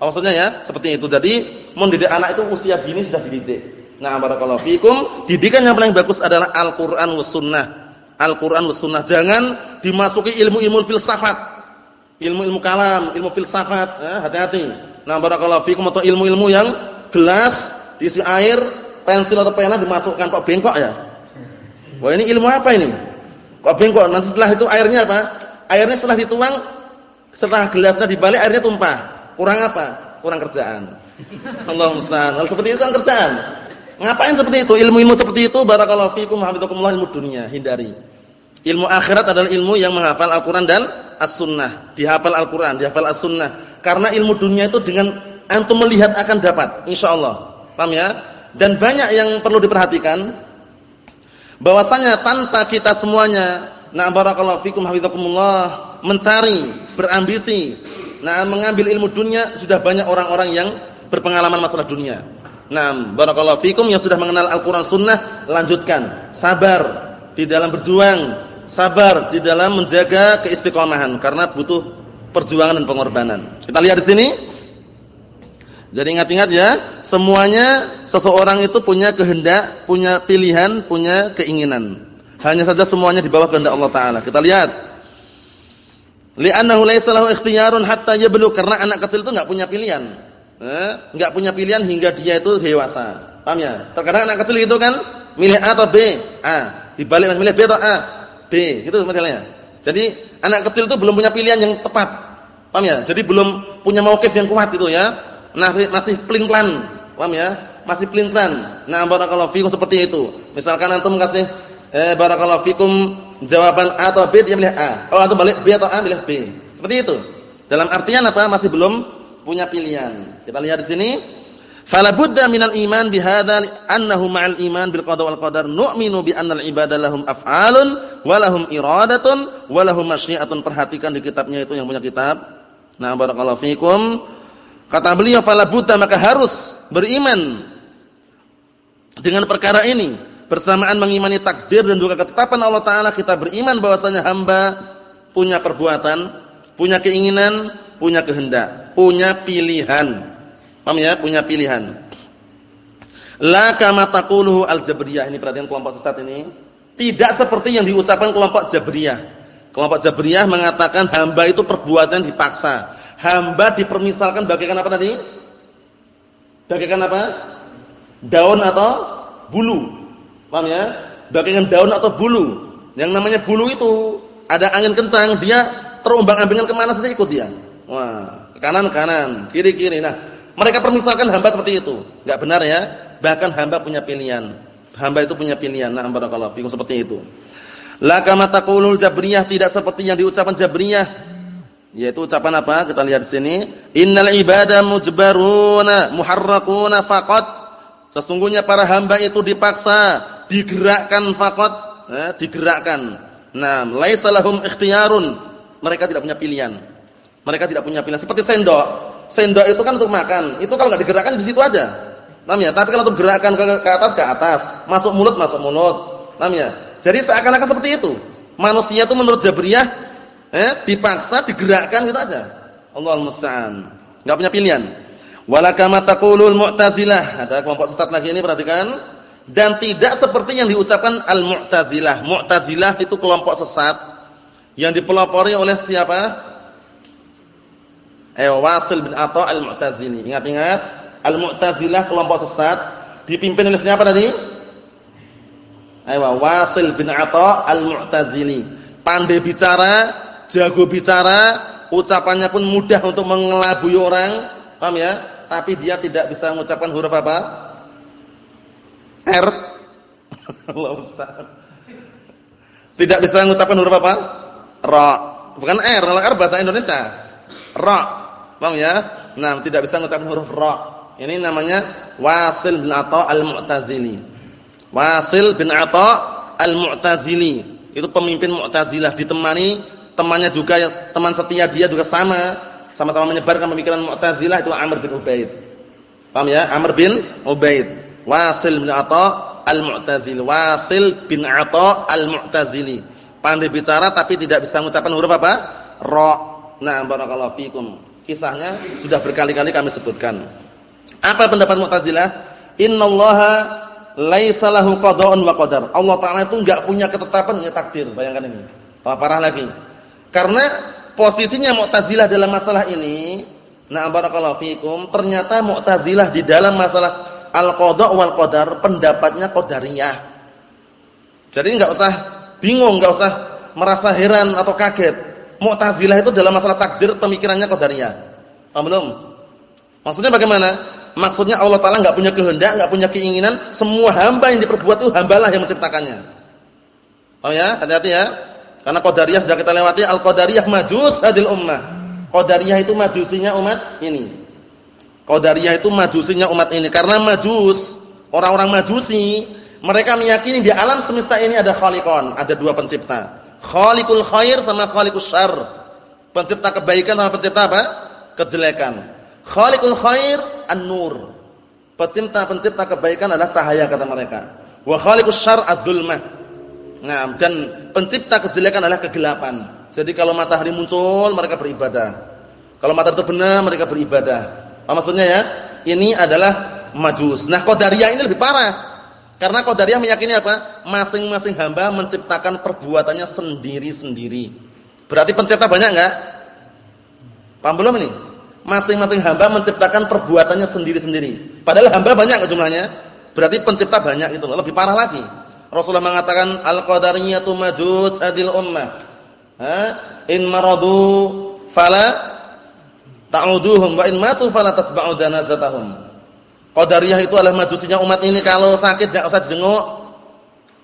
Maksudnya ya? Seperti itu. Jadi mendidik anak itu usia dini sudah dididik. Nah barakallahu fikum. Didikan yang paling bagus adalah Al-Quran was sunnah. Al-Quran was sunnah. Jangan dimasuki ilmu-ilmu filsafat. Ilmu-ilmu kalam ilmu filsafat. Eh, hati-hati nah barakallahu fikum atau ilmu-ilmu yang gelas diisi air pensil atau pena dimasukkan kok bengkok ya Wah ini ilmu apa ini? Kok bengkok? Nanti setelah itu airnya apa? Airnya setelah dituang, setelah gelasnya dibalik airnya tumpah. Kurang apa? Kurang kerjaan. Allah musta'an. Hal seperti itu kan kerjaan. Ngapain seperti itu? Ilmu-ilmu seperti itu barakallahu fikum hafizakumullah ilmu dunia, hindari. Ilmu akhirat adalah ilmu yang menghafal Al-Qur'an dan As-Sunnah. Dihafal Al-Qur'an, dihafal As-Sunnah. Karena ilmu dunia itu dengan antum melihat akan dapat insyaallah. Paham ya? Dan banyak yang perlu diperhatikan bahwasanya tanpa kita semuanya nah barakallahu fikum hafizakumullah mencari, berambisi, nah mengambil ilmu dunia sudah banyak orang-orang yang berpengalaman masalah dunia. Nah, barakallahu fikum yang sudah mengenal Al-Qur'an Sunnah, lanjutkan. Sabar di dalam berjuang, sabar di dalam menjaga keistiqomahan karena butuh perjuangan dan pengorbanan. Kita lihat di sini jadi ingat-ingat ya, semuanya seseorang itu punya kehendak, punya pilihan, punya keinginan. Hanya saja semuanya di bawah kehendak Allah taala. Kita lihat. Li'annahu laisa lahu ikhtiyarun hatta yablu karena anak kecil itu enggak punya pilihan. Eh, enggak punya pilihan hingga dia itu dewasa. Paham ya? Terkadang anak kecil itu kan milih A atau B? A. Dibalik milih B atau A? B. Gitu modelnya. Jadi anak kecil itu belum punya pilihan yang tepat. Paham ya? Jadi belum punya mauqif yang kuat itu ya masih masih pelin-pelan. Paham ya? Masih pelin-pelan. Nah, barakallahu fikum seperti itu. Misalkan antum kasih eh barakallahu fikum jawaban A atau B dia milih A. Kalau antum balik B atau A milih B. Seperti itu. Dalam artian apa? Masih belum punya pilihan. Kita lihat di sini. Fala budda minal iman bihadza annahu ma'al iman bil qada wal qadar nu'minu bi annal ibadah lahum af'alun wa lahum iradatun wa lahum masyiatun. Perhatikan di kitabnya itu yang punya kitab. Nah, barakallahu fikum. Kata beliau fala buta maka harus beriman dengan perkara ini bersamaan mengimani takdir dan juga ketetapan Allah taala kita beriman bahwasanya hamba punya perbuatan, punya keinginan, punya kehendak, punya pilihan. Paham ya? Punya pilihan. La kama taquluhu al-jabriyah. Ini perhatian kelompok sesat ini. Tidak seperti yang diucapkan kelompok Jabriyah. Kelompok Jabriyah mengatakan hamba itu perbuatan dipaksa hamba dipermisalkan bagaikan apa tadi? Bagaikan apa? Daun atau bulu. Paham ya? Bagaikan daun atau bulu. Yang namanya bulu itu ada angin kencang, dia terombang-ambingan ke mana saja ikut dia. Wah, ke kanan kanan, kiri kiri. Nah, mereka permisalkan hamba seperti itu. Enggak benar ya? Bahkan hamba punya pilihan. Hamba itu punya pilihan. Nah, barakallahu fikum seperti itu. La kama taqulul jabriyah tidak seperti yang diucapkan jabriyah yaitu ucapan apa? Kita lihat di sini, innal ibada mujbaruna muharrakuna faqat. Sesungguhnya para hamba itu dipaksa, digerakkan faqat, eh, digerakkan. Nah, laisa lahum ikhtiyarun. Mereka tidak punya pilihan. Mereka tidak punya pilihan. Seperti sendok. Sendok itu kan untuk makan. Itu kalau enggak digerakkan di situ aja. Namanya, tapi kalau untuk gerakan ke, ke atas ke atas, masuk mulut masuk mulut. Namanya. Jadi seakan-akan seperti itu. Manusia itu menurut Jabriyah eh dipaksa digerakkan gitu aja. Allahul musta'an. Enggak punya pilihan. Wala kama taqulul mu'tazilah. Ada kelompok sesat lagi ini perhatikan. Dan tidak seperti yang diucapkan al-mu'tazilah. Mu'tazilah itu kelompok sesat yang dipelopori oleh siapa? Eh Wasil bin Atha Al-Mu'tazili. Ingat-ingat, Al-Mu'tazilah kelompok sesat dipimpin oleh siapa tadi? Ayo Wasil bin Atha Al-Mu'tazili. Pandai bicara, jago bicara, ucapannya pun mudah untuk mengelabui orang, paham ya? Tapi dia tidak bisa mengucapkan huruf apa? R. Allah Ustaz. Tidak bisa mengucapkan huruf apa? Ra. Bukan R, kalau R bahasa Indonesia. Ra. Paham ya? Nah, tidak bisa mengucapkan huruf ra. Ini namanya Wasil bin Atha Al-Mu'tazili. Wasil bin Atha Al-Mu'tazili. Itu pemimpin Mu'tazilah ditemani temannya juga teman setia dia juga sama, sama-sama menyebarkan pemikiran Mu'tazilah itu Amr bin Ubaid. Paham ya? Amr bin Ubaid. Wasil bin Atha Al-Mu'tazili. Wasil bin Atha Al-Mu'tazili. Pandai bicara tapi tidak bisa mengucapkan huruf apa? Ra. Nah, barakallahu fikum. Kisahnya sudah berkali-kali kami sebutkan. Apa pendapat Mu'tazilah? Innallaha laisa lahu qada'un wa qadar. Allah taala itu enggak punya ketetapan, punya takdir. Bayangkan ini. Tambah parah lagi. Karena posisinya Mu'tazilah dalam masalah ini, nah barakallahu fikum, ternyata Mu'tazilah di dalam masalah al-qada' wal qadar pendapatnya qadariyah. Jadi enggak usah bingung, enggak usah merasa heran atau kaget. Mu'tazilah itu dalam masalah takdir pemikirannya qadariyah. Paham belum? Maksudnya bagaimana? Maksudnya Allah Taala nggak punya kehendak, nggak punya keinginan, semua hamba yang diperbuat itu hambalah yang menciptakannya. Oh ya, hati-hati ya. Karena qadariyah sudah kita lewati, al-qadariyah majus hadil ummah. Qadariyah itu majusinya umat ini. Qadariyah itu majusinya umat ini karena majus, orang-orang majusi, mereka meyakini di alam semesta ini ada khaliqon, ada dua pencipta. Khaliqul khair sama khaliqus syarr. Pencipta kebaikan sama pencipta apa? Kejelekan. Khaliqul khair an-nur. Pencipta-pencipta kebaikan adalah cahaya kata mereka. Wa khaliqus syarr ad-dhulmah. Nah, dan pencipta kejelekan adalah kegelapan. Jadi kalau matahari muncul mereka beribadah. Kalau matahari terbenam mereka beribadah. Apa maksudnya ya? Ini adalah majus. Nah, qadariyah ini lebih parah. Karena qadariyah meyakini apa? Masing-masing hamba menciptakan perbuatannya sendiri-sendiri. Berarti pencipta banyak enggak? Paham belum ini? masing-masing hamba menciptakan perbuatannya sendiri-sendiri. Padahal hamba banyak jumlahnya. Berarti pencipta banyak itu Lebih parah lagi. Rasulullah mengatakan al-qadariyatu majus adil ummah. Ha? In maradu fala ta'uduhum wa in matu fala tatba'u janazatahum. Qadariyah itu adalah majusinya umat ini kalau sakit jangan usah dijenguk.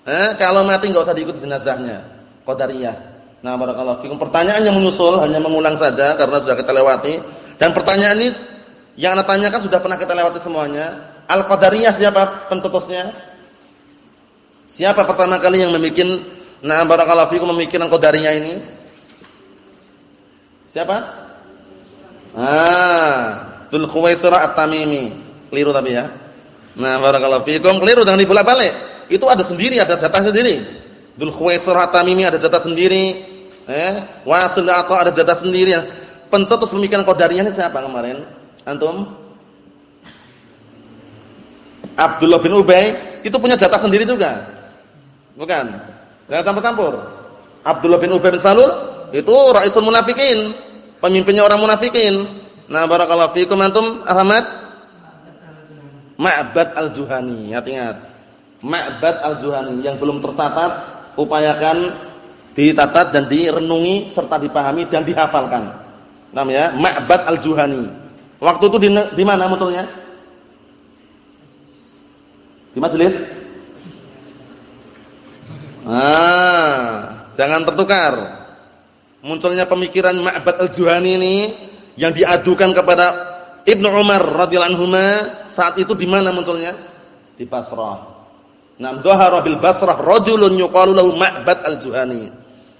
Eh, kalau mati enggak usah diikuti jenazahnya. Qadariyah. Nah, barakallahu fikum. Pertanyaan yang menyusul hanya mengulang saja karena sudah kita lewati. Dan pertanyaan ini yang Anda tanyakan sudah pernah kita lewati semuanya. Al-Qadariyah siapa pencetusnya? Siapa pertama kali yang membuat Nah barakallahu fikum memikirkan Qadariyah ini? Siapa? Ah, Dzul Khuwaisirah At-Tamimi. Keliru tapi ya. Nah, barakallahu fikum, keliru jangan dibolak-balik. Itu ada sendiri, ada jatah sendiri. Dzul Khuwaisirah At-Tamimi ada jatah sendiri. Eh, Wasil ada jatah sendiri pencetus pemikiran qadariyah ini siapa kemarin? Antum? Abdullah bin Ubay itu punya jatah sendiri juga. Bukan? Jangan campur-campur. Abdullah bin Ubay bin Salul itu raisul munafikin, pemimpinnya orang munafikin. Nah, barakallahu fiikum antum Ahmad Ma'bad al-Juhani, ingat-ingat. Ma'bad al-Juhani yang belum tercatat, upayakan ditatat dan direnungi serta dipahami dan dihafalkan namanya Ma'bad Al-Juhani. Waktu itu di, di mana munculnya? Di majelis? Ah, jangan tertukar. Munculnya pemikiran Ma'bad Al-Juhani ini yang diadukan kepada Ibnu Umar radhiyallahu anhu saat itu di mana munculnya? Di Basrah. Nam dhahara bil Basrah rajulun yuqalu lahu Ma'bad Al-Juhani.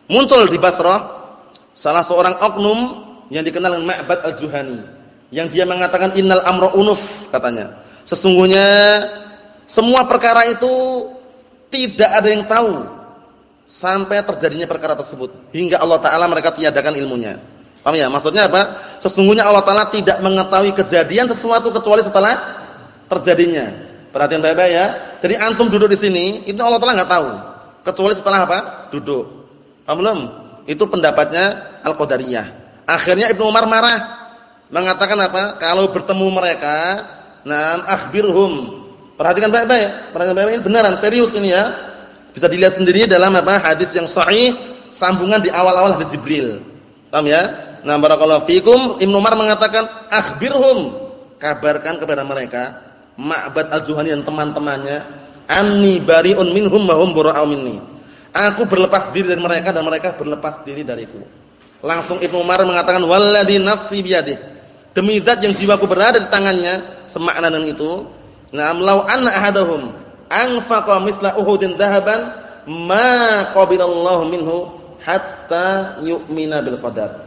Muncul di Basrah salah seorang oknum yang dikenal dengan Ma'bad Al-Juhani yang dia mengatakan innal amra unuf katanya sesungguhnya semua perkara itu tidak ada yang tahu sampai terjadinya perkara tersebut hingga Allah taala mereka tiadakan ilmunya paham ya maksudnya apa sesungguhnya Allah taala tidak mengetahui kejadian sesuatu kecuali setelah terjadinya perhatian baik-baik ya jadi antum duduk di sini itu Allah taala enggak tahu kecuali setelah apa duduk paham belum Itu pendapatnya Al-Qadariyah. Akhirnya Ibnu Umar marah. Mengatakan apa? Kalau bertemu mereka, nah akhbirhum. Perhatikan baik-baik. Perhatikan baik-baik ini benaran, serius ini ya. Bisa dilihat sendiri dalam apa? Hadis yang sahih, sambungan di awal-awal hadis Jibril. Paham ya? Nah, barakallahu fikum. Ibnu Umar mengatakan, "Akhbirhum." Kabarkan kepada mereka, Ma'bad Al-Juhani dan teman-temannya, "Anni bari'un minhum wa hum bura'u minni." Aku berlepas diri dari mereka dan mereka berlepas diri dariku. Langsung Ibnu Umar mengatakan walladzi nafsi biyadihi. Demi zat yang jiwaku berada di tangannya, semakna dengan itu. Na'am law anna ahadahum anfaqa misla Uhudin dhahaban ma qabilallahu minhu hatta yu'mina bil qadar.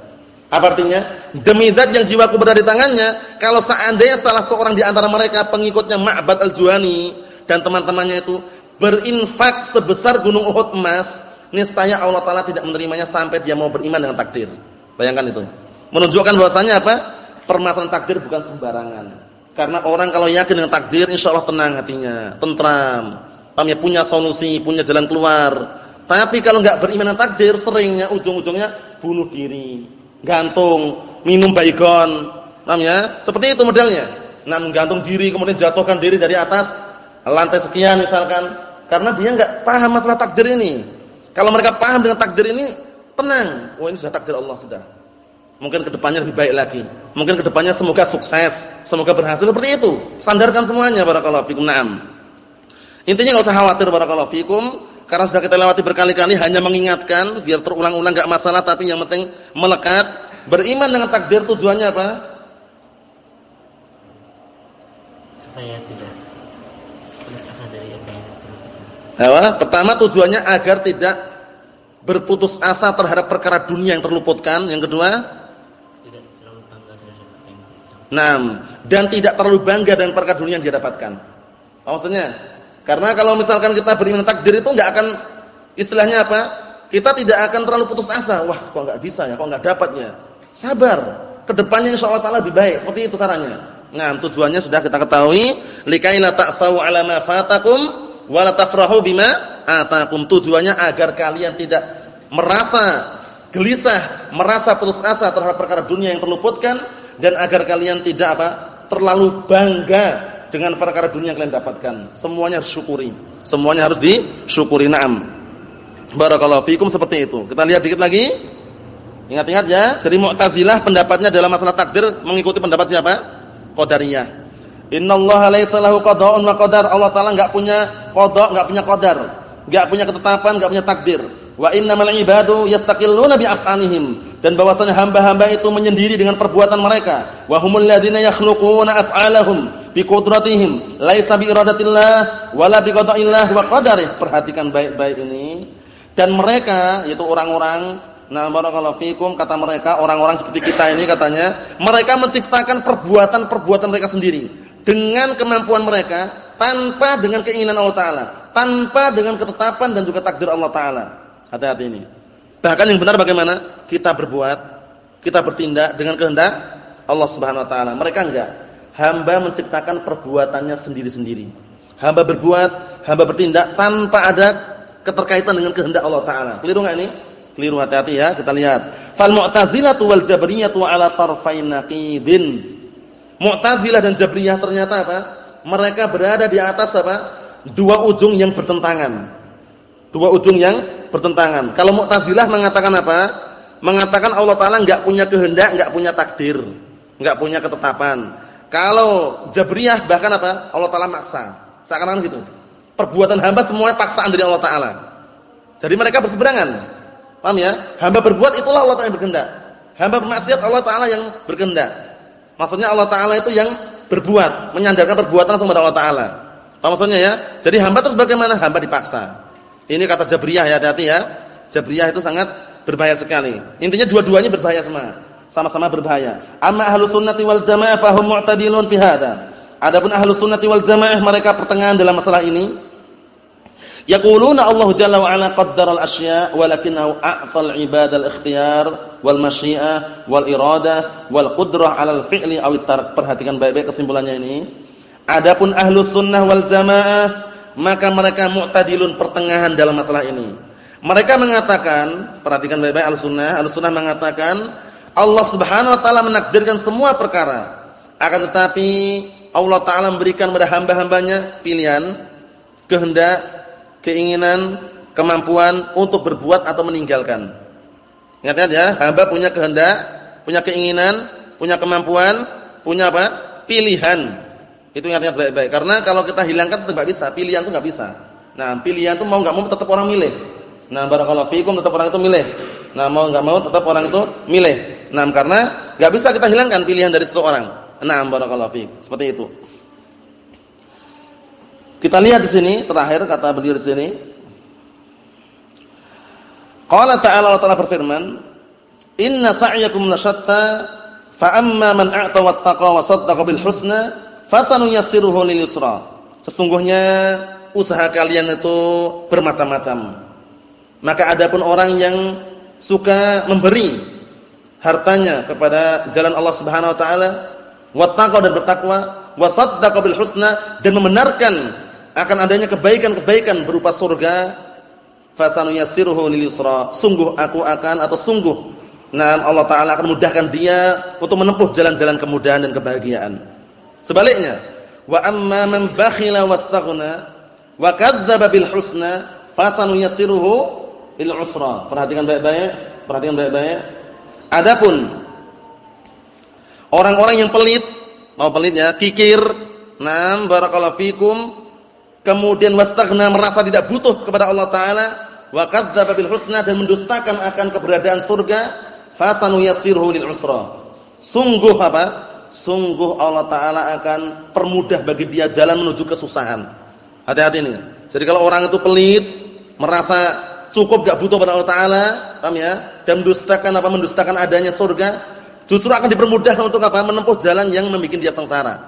Apa artinya? Demi zat yang jiwaku berada di tangannya, kalau seandainya salah seorang di antara mereka pengikutnya Ma'bad al-Juhani dan teman-temannya itu berinfak sebesar gunung Uhud emas, niscaya Allah taala tidak menerimanya sampai dia mau beriman dengan takdir. Bayangkan itu. Menunjukkan bahwasanya apa? Permasalahan takdir bukan sembarangan. Karena orang kalau yakin dengan takdir, insya Allah tenang hatinya, tentram. Paham ya? Punya solusi, punya jalan keluar. Tapi kalau nggak beriman dengan takdir, seringnya ujung-ujungnya bunuh diri, gantung, minum baygon. Paham ya? Seperti itu modelnya. Nah, gantung diri kemudian jatuhkan diri dari atas lantai sekian misalkan karena dia nggak paham masalah takdir ini. Kalau mereka paham dengan takdir ini, tenang. Oh ini sudah takdir Allah sudah. Mungkin ke depannya lebih baik lagi. Mungkin ke depannya semoga sukses, semoga berhasil seperti itu. Sandarkan semuanya barakallahu fikum. Naam. Intinya nggak usah khawatir barakallahu fikum karena sudah kita lewati berkali-kali hanya mengingatkan biar terulang-ulang nggak masalah tapi yang penting melekat. Beriman dengan takdir tujuannya apa? Supaya tidak Apa? Pertama tujuannya agar tidak berputus asa terhadap perkara dunia yang terluputkan. Yang kedua, tidak terlalu bangga terhadap apa yang Naam, dan tidak terlalu bangga dengan perkara dunia yang dia dapatkan. Apa maksudnya? Karena kalau misalkan kita beriman takdir itu enggak akan istilahnya apa? Kita tidak akan terlalu putus asa. Wah, kok enggak bisa ya, kok enggak dapatnya. Sabar. Ke depannya insyaallah taala lebih baik. Seperti itu caranya. Nah, tujuannya sudah kita ketahui, likaila ta'sau 'ala ma fatakum wala tafrahu bima atakum tujuannya agar kalian tidak merasa gelisah, merasa putus asa terhadap perkara dunia yang terluputkan dan agar kalian tidak apa? terlalu bangga dengan perkara dunia yang kalian dapatkan. Semuanya harus syukuri. Semuanya harus disyukuri. Naam. Barakallahu fikum seperti itu. Kita lihat dikit lagi. Ingat-ingat ya. Jadi Mu'tazilah pendapatnya dalam masalah takdir mengikuti pendapat siapa? Qadariyah. Innallaha laisa lahu qada'un wa qadar. Allah taala enggak punya qada', enggak punya qadar. Enggak punya ketetapan, enggak punya takdir. Wa innamal ibadu yastaqilluna bi af'alihim. Dan bahwasanya hamba-hamba itu menyendiri dengan perbuatan mereka. Wa humul ladzina yakhluquna af'alahum bi qudratihim, laisa bi iradatillah wala bi qada'illah wa qadarih. Perhatikan baik-baik ini. Dan mereka yaitu orang-orang Nah, barakallahu fikum kata mereka orang-orang seperti kita ini katanya, mereka menciptakan perbuatan-perbuatan mereka sendiri dengan kemampuan mereka tanpa dengan keinginan Allah taala, tanpa dengan ketetapan dan juga takdir Allah taala. Hati-hati ini. Bahkan yang benar bagaimana? Kita berbuat, kita bertindak dengan kehendak Allah Subhanahu wa taala. Mereka enggak. Hamba menciptakan perbuatannya sendiri-sendiri. Hamba berbuat, hamba bertindak tanpa ada keterkaitan dengan kehendak Allah taala. Keliru enggak ini? Keliru hati-hati ya, kita lihat. Fal mu'tazilatu wal jabriyatu ala tarfain naqidin Mu'tazilah dan Jabriyah ternyata apa? Mereka berada di atas apa? Dua ujung yang bertentangan. Dua ujung yang bertentangan. Kalau Mu'tazilah mengatakan apa? Mengatakan Allah Taala enggak punya kehendak, enggak punya takdir, enggak punya ketetapan. Kalau Jabriyah bahkan apa? Allah Taala maksa. Seakan-akan gitu. Perbuatan hamba semuanya paksaan dari Allah Taala. Jadi mereka berseberangan. Paham ya? Hamba berbuat itulah Allah Taala yang berkehendak. Hamba bermaksiat Allah Taala yang berkehendak. Maksudnya Allah Taala itu yang berbuat, menyandarkan perbuatan kepada Allah Taala. Apa maksudnya ya? Jadi hamba terus bagaimana? Hamba dipaksa. Ini kata Jabriyah ya, hati-hati ya. Jabriyah itu sangat berbahaya sekali. Intinya dua-duanya berbahaya semua. Sama-sama berbahaya. Amma ahlus sunnati wal jamaah fahum mu'tadilun fi hadza. Adapun ahlus sunnati wal jamaah mereka pertengahan dalam masalah ini. Yaquluna Allah Jalla wa Ala qaddara al-asya' walakinahu a'tal ibad al-ikhtiyar wal masyiah wal iradah wal qudrah 'ala al-fi'li aw at-tark. Perhatikan baik-baik kesimpulannya ini. Adapun ahlus sunnah wal jamaah maka mereka mu'tadilun pertengahan dalam masalah ini. Mereka mengatakan, perhatikan baik-baik Al-Sunnah, Al-Sunnah mengatakan Allah Subhanahu wa taala menakdirkan semua perkara. Akan tetapi Allah taala memberikan kepada hamba-hambanya pilihan, kehendak, keinginan, kemampuan untuk berbuat atau meninggalkan. Ingat ya, hamba punya kehendak, punya keinginan, punya kemampuan, punya apa? Pilihan. Itu ingat-ingat baik-baik. Karena kalau kita hilangkan itu enggak bisa, pilihan itu enggak bisa. Nah, pilihan itu mau enggak mau tetap orang milih. Nah, barakallahu fikum tetap orang itu milih. Nah, mau enggak mau tetap orang itu milih. Nah, karena enggak bisa kita hilangkan pilihan dari seseorang. Nah, barakallahu fikum. Seperti itu. Kita lihat di sini terakhir kata beliau di sini Qala ta'ala Allah Ta'ala berfirman, "Inna sa'yakum lasyatta, fa amma man a'ta wattaqa wa saddaqa bil husna, fasanuyassiruhu lil yusra." Sesungguhnya usaha kalian itu bermacam-macam. Maka adapun orang yang suka memberi hartanya kepada jalan Allah Subhanahu wa taala, wattaqa dan bertakwa, wa saddaqa bil husna dan membenarkan akan adanya kebaikan-kebaikan berupa surga, fasanu yassiruhu lil yusra. Sungguh aku akan atau sungguh nah Allah taala akan mudahkan dia untuk menempuh jalan-jalan kemudahan dan kebahagiaan. Sebaliknya, wa amma man bakhila wastaghna wa kadzdzaba bil husna fasanu yassiruhu lil usra. Perhatikan baik-baik, perhatikan baik-baik. Adapun orang-orang yang pelit, mau pelit ya, kikir, nam barakallahu fikum kemudian wastaghna merasa tidak butuh kepada Allah taala wa kadzdzaba bil husna dan mendustakan akan keberadaan surga fasanu yassiruhu lil usra. Sungguh apa? Sungguh Allah taala akan permudah bagi dia jalan menuju kesusahan. Hati-hati ini jadi kalau orang itu pelit merasa cukup gak butuh pada Allah taala paham ya dan mendustakan apa mendustakan adanya surga justru akan dipermudah untuk apa menempuh jalan yang membuat dia sengsara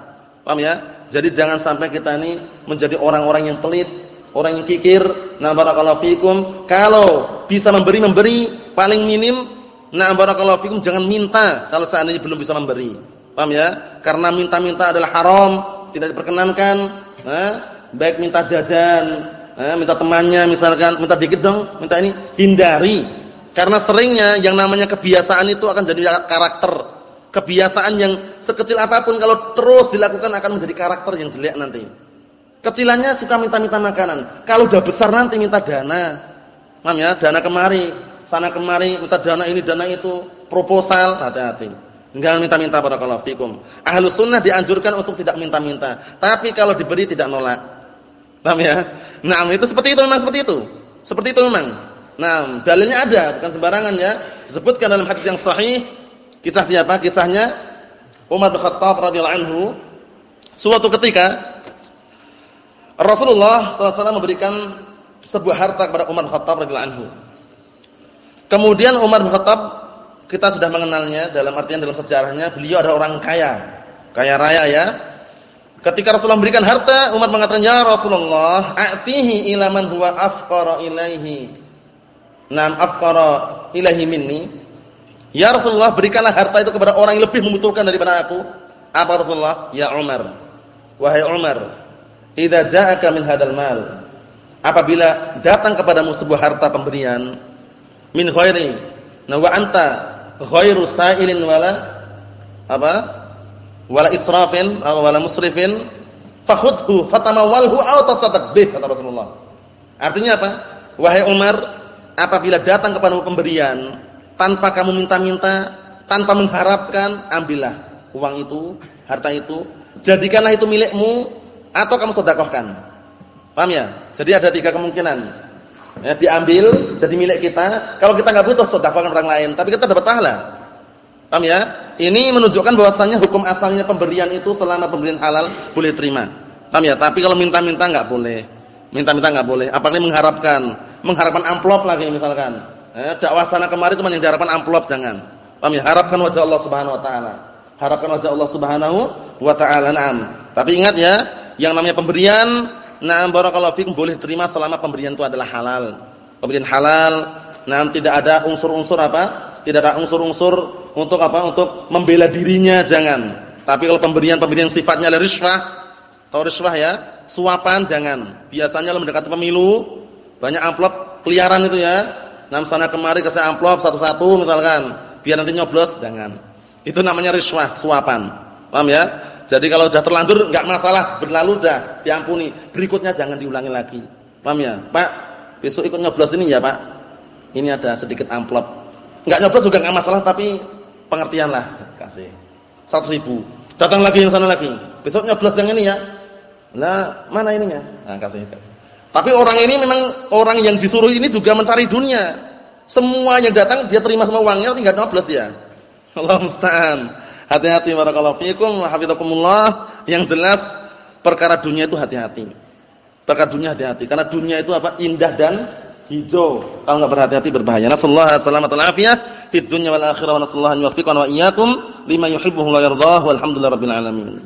paham ya jadi jangan sampai kita ini menjadi orang-orang yang pelit orang yang kikir, nah barakallahu fikum, kalau bisa memberi memberi, paling minim nah barakallahu fikum jangan minta kalau seandainya belum bisa memberi. Paham ya? Karena minta-minta adalah haram, tidak diperkenankan. Nah, baik minta jajan, nah, minta temannya misalkan, minta dikit dong, minta ini, hindari. Karena seringnya yang namanya kebiasaan itu akan jadi karakter. Kebiasaan yang sekecil apa pun kalau terus dilakukan akan menjadi karakter yang jelek nanti. Kecilannya suka minta-minta makanan. Kalau udah besar nanti minta dana. Paham ya? Dana kemari, sana kemari, minta dana ini, dana itu, proposal, hati-hati. Enggak minta-minta barakallahu fikum. Ahlus sunnah dianjurkan untuk tidak minta-minta. Tapi kalau diberi tidak nolak. Paham ya? Nah, itu seperti itu memang seperti itu. Seperti itu memang. Nah, dalilnya ada, bukan sembarangan ya. Disebutkan dalam hadis yang sahih. Kisah siapa? Kisahnya Umar bin Khattab radhiyallahu anhu. Suatu ketika Rasulullah SAW memberikan sebuah harta kepada Umar bin Khattab radhiyallahu anhu. Kemudian Umar bin Khattab kita sudah mengenalnya dalam artian dalam sejarahnya beliau adalah orang kaya, kaya raya ya. Ketika Rasulullah memberikan harta, Umar mengatakan, "Ya Rasulullah, a'tihi ila man huwa afqara ilaihi." Nam afqara ilaihi minni. Ya Rasulullah, berikanlah harta itu kepada orang yang lebih membutuhkan daripada aku. Apa Rasulullah? Ya Umar. Wahai Umar, idza ja'aka min hadzal mal apabila datang kepadamu sebuah harta pemberian min khairi na wa anta ghairu sa'ilin wala apa wala israfin aw wala musrifin fakhudhu fatamawalhu aw tasaddaq bih kata Rasulullah artinya apa wahai Umar apabila datang kepadamu pemberian tanpa kamu minta-minta tanpa mengharapkan ambillah uang itu harta itu jadikanlah itu milikmu atau kamu sedekahkan. Paham ya? Jadi ada tiga kemungkinan. Ya, diambil jadi milik kita. Kalau kita nggak butuh sedekahkan orang lain, tapi kita dapat pahala. Paham ya? Ini menunjukkan bahwasannya hukum asalnya pemberian itu selama pemberian halal boleh terima. Paham ya? Tapi kalau minta-minta nggak boleh. Minta-minta nggak boleh. Apalagi mengharapkan, mengharapkan amplop lagi misalkan. Eh, dakwah sana kemarin cuma yang diharapkan amplop jangan. Paham ya? Harapkan wajah Allah Subhanahu wa taala. Harapkan wajah Allah Subhanahu wa taala. Naam. Tapi ingat ya, yang namanya pemberian, na'am barakallahu fikum boleh terima selama pemberian itu adalah halal. Pemberian halal, na'am tidak ada unsur-unsur apa? Tidak ada unsur-unsur untuk apa? Untuk membela dirinya jangan. Tapi kalau pemberian-pemberian sifatnya adalah riswah, atau riswah ya, suapan jangan. Biasanya kalau mendekati pemilu, banyak amplop keliaran itu ya. Nam sana kemari kasih amplop satu-satu misalkan, biar nanti nyoblos jangan. Itu namanya riswah, suapan. Paham ya? Jadi kalau sudah terlanjur enggak masalah, berlalu dah, diampuni. Berikutnya jangan diulangi lagi. Paham ya? Pak, besok ikut nyoblos ini ya, Pak. Ini ada sedikit amplop. Enggak nyoblos juga enggak masalah tapi pengertian lah, kasih. 100 ribu. Datang lagi yang sana lagi. Besok nyoblos yang ini ya. Lah, mana ininya? Nah, kasih, kasih. Tapi orang ini memang orang yang disuruh ini juga mencari dunia. Semua yang datang dia terima semua uangnya tinggal nyoblos dia. Allah musta'an. Hati-hati barakallahu fiikum wa hafizakumullah. Yang jelas perkara dunia itu hati-hati. Perkara dunia hati-hati karena dunia itu apa? indah dan hijau. Kalau enggak berhati-hati berbahaya. Nasallahu wasallam afiyah fid dunya wal akhirah wa nasallahu an yuwaffiqana wa iyyakum lima yuhibbuhu wa yardah walhamdulillahirabbil alamin.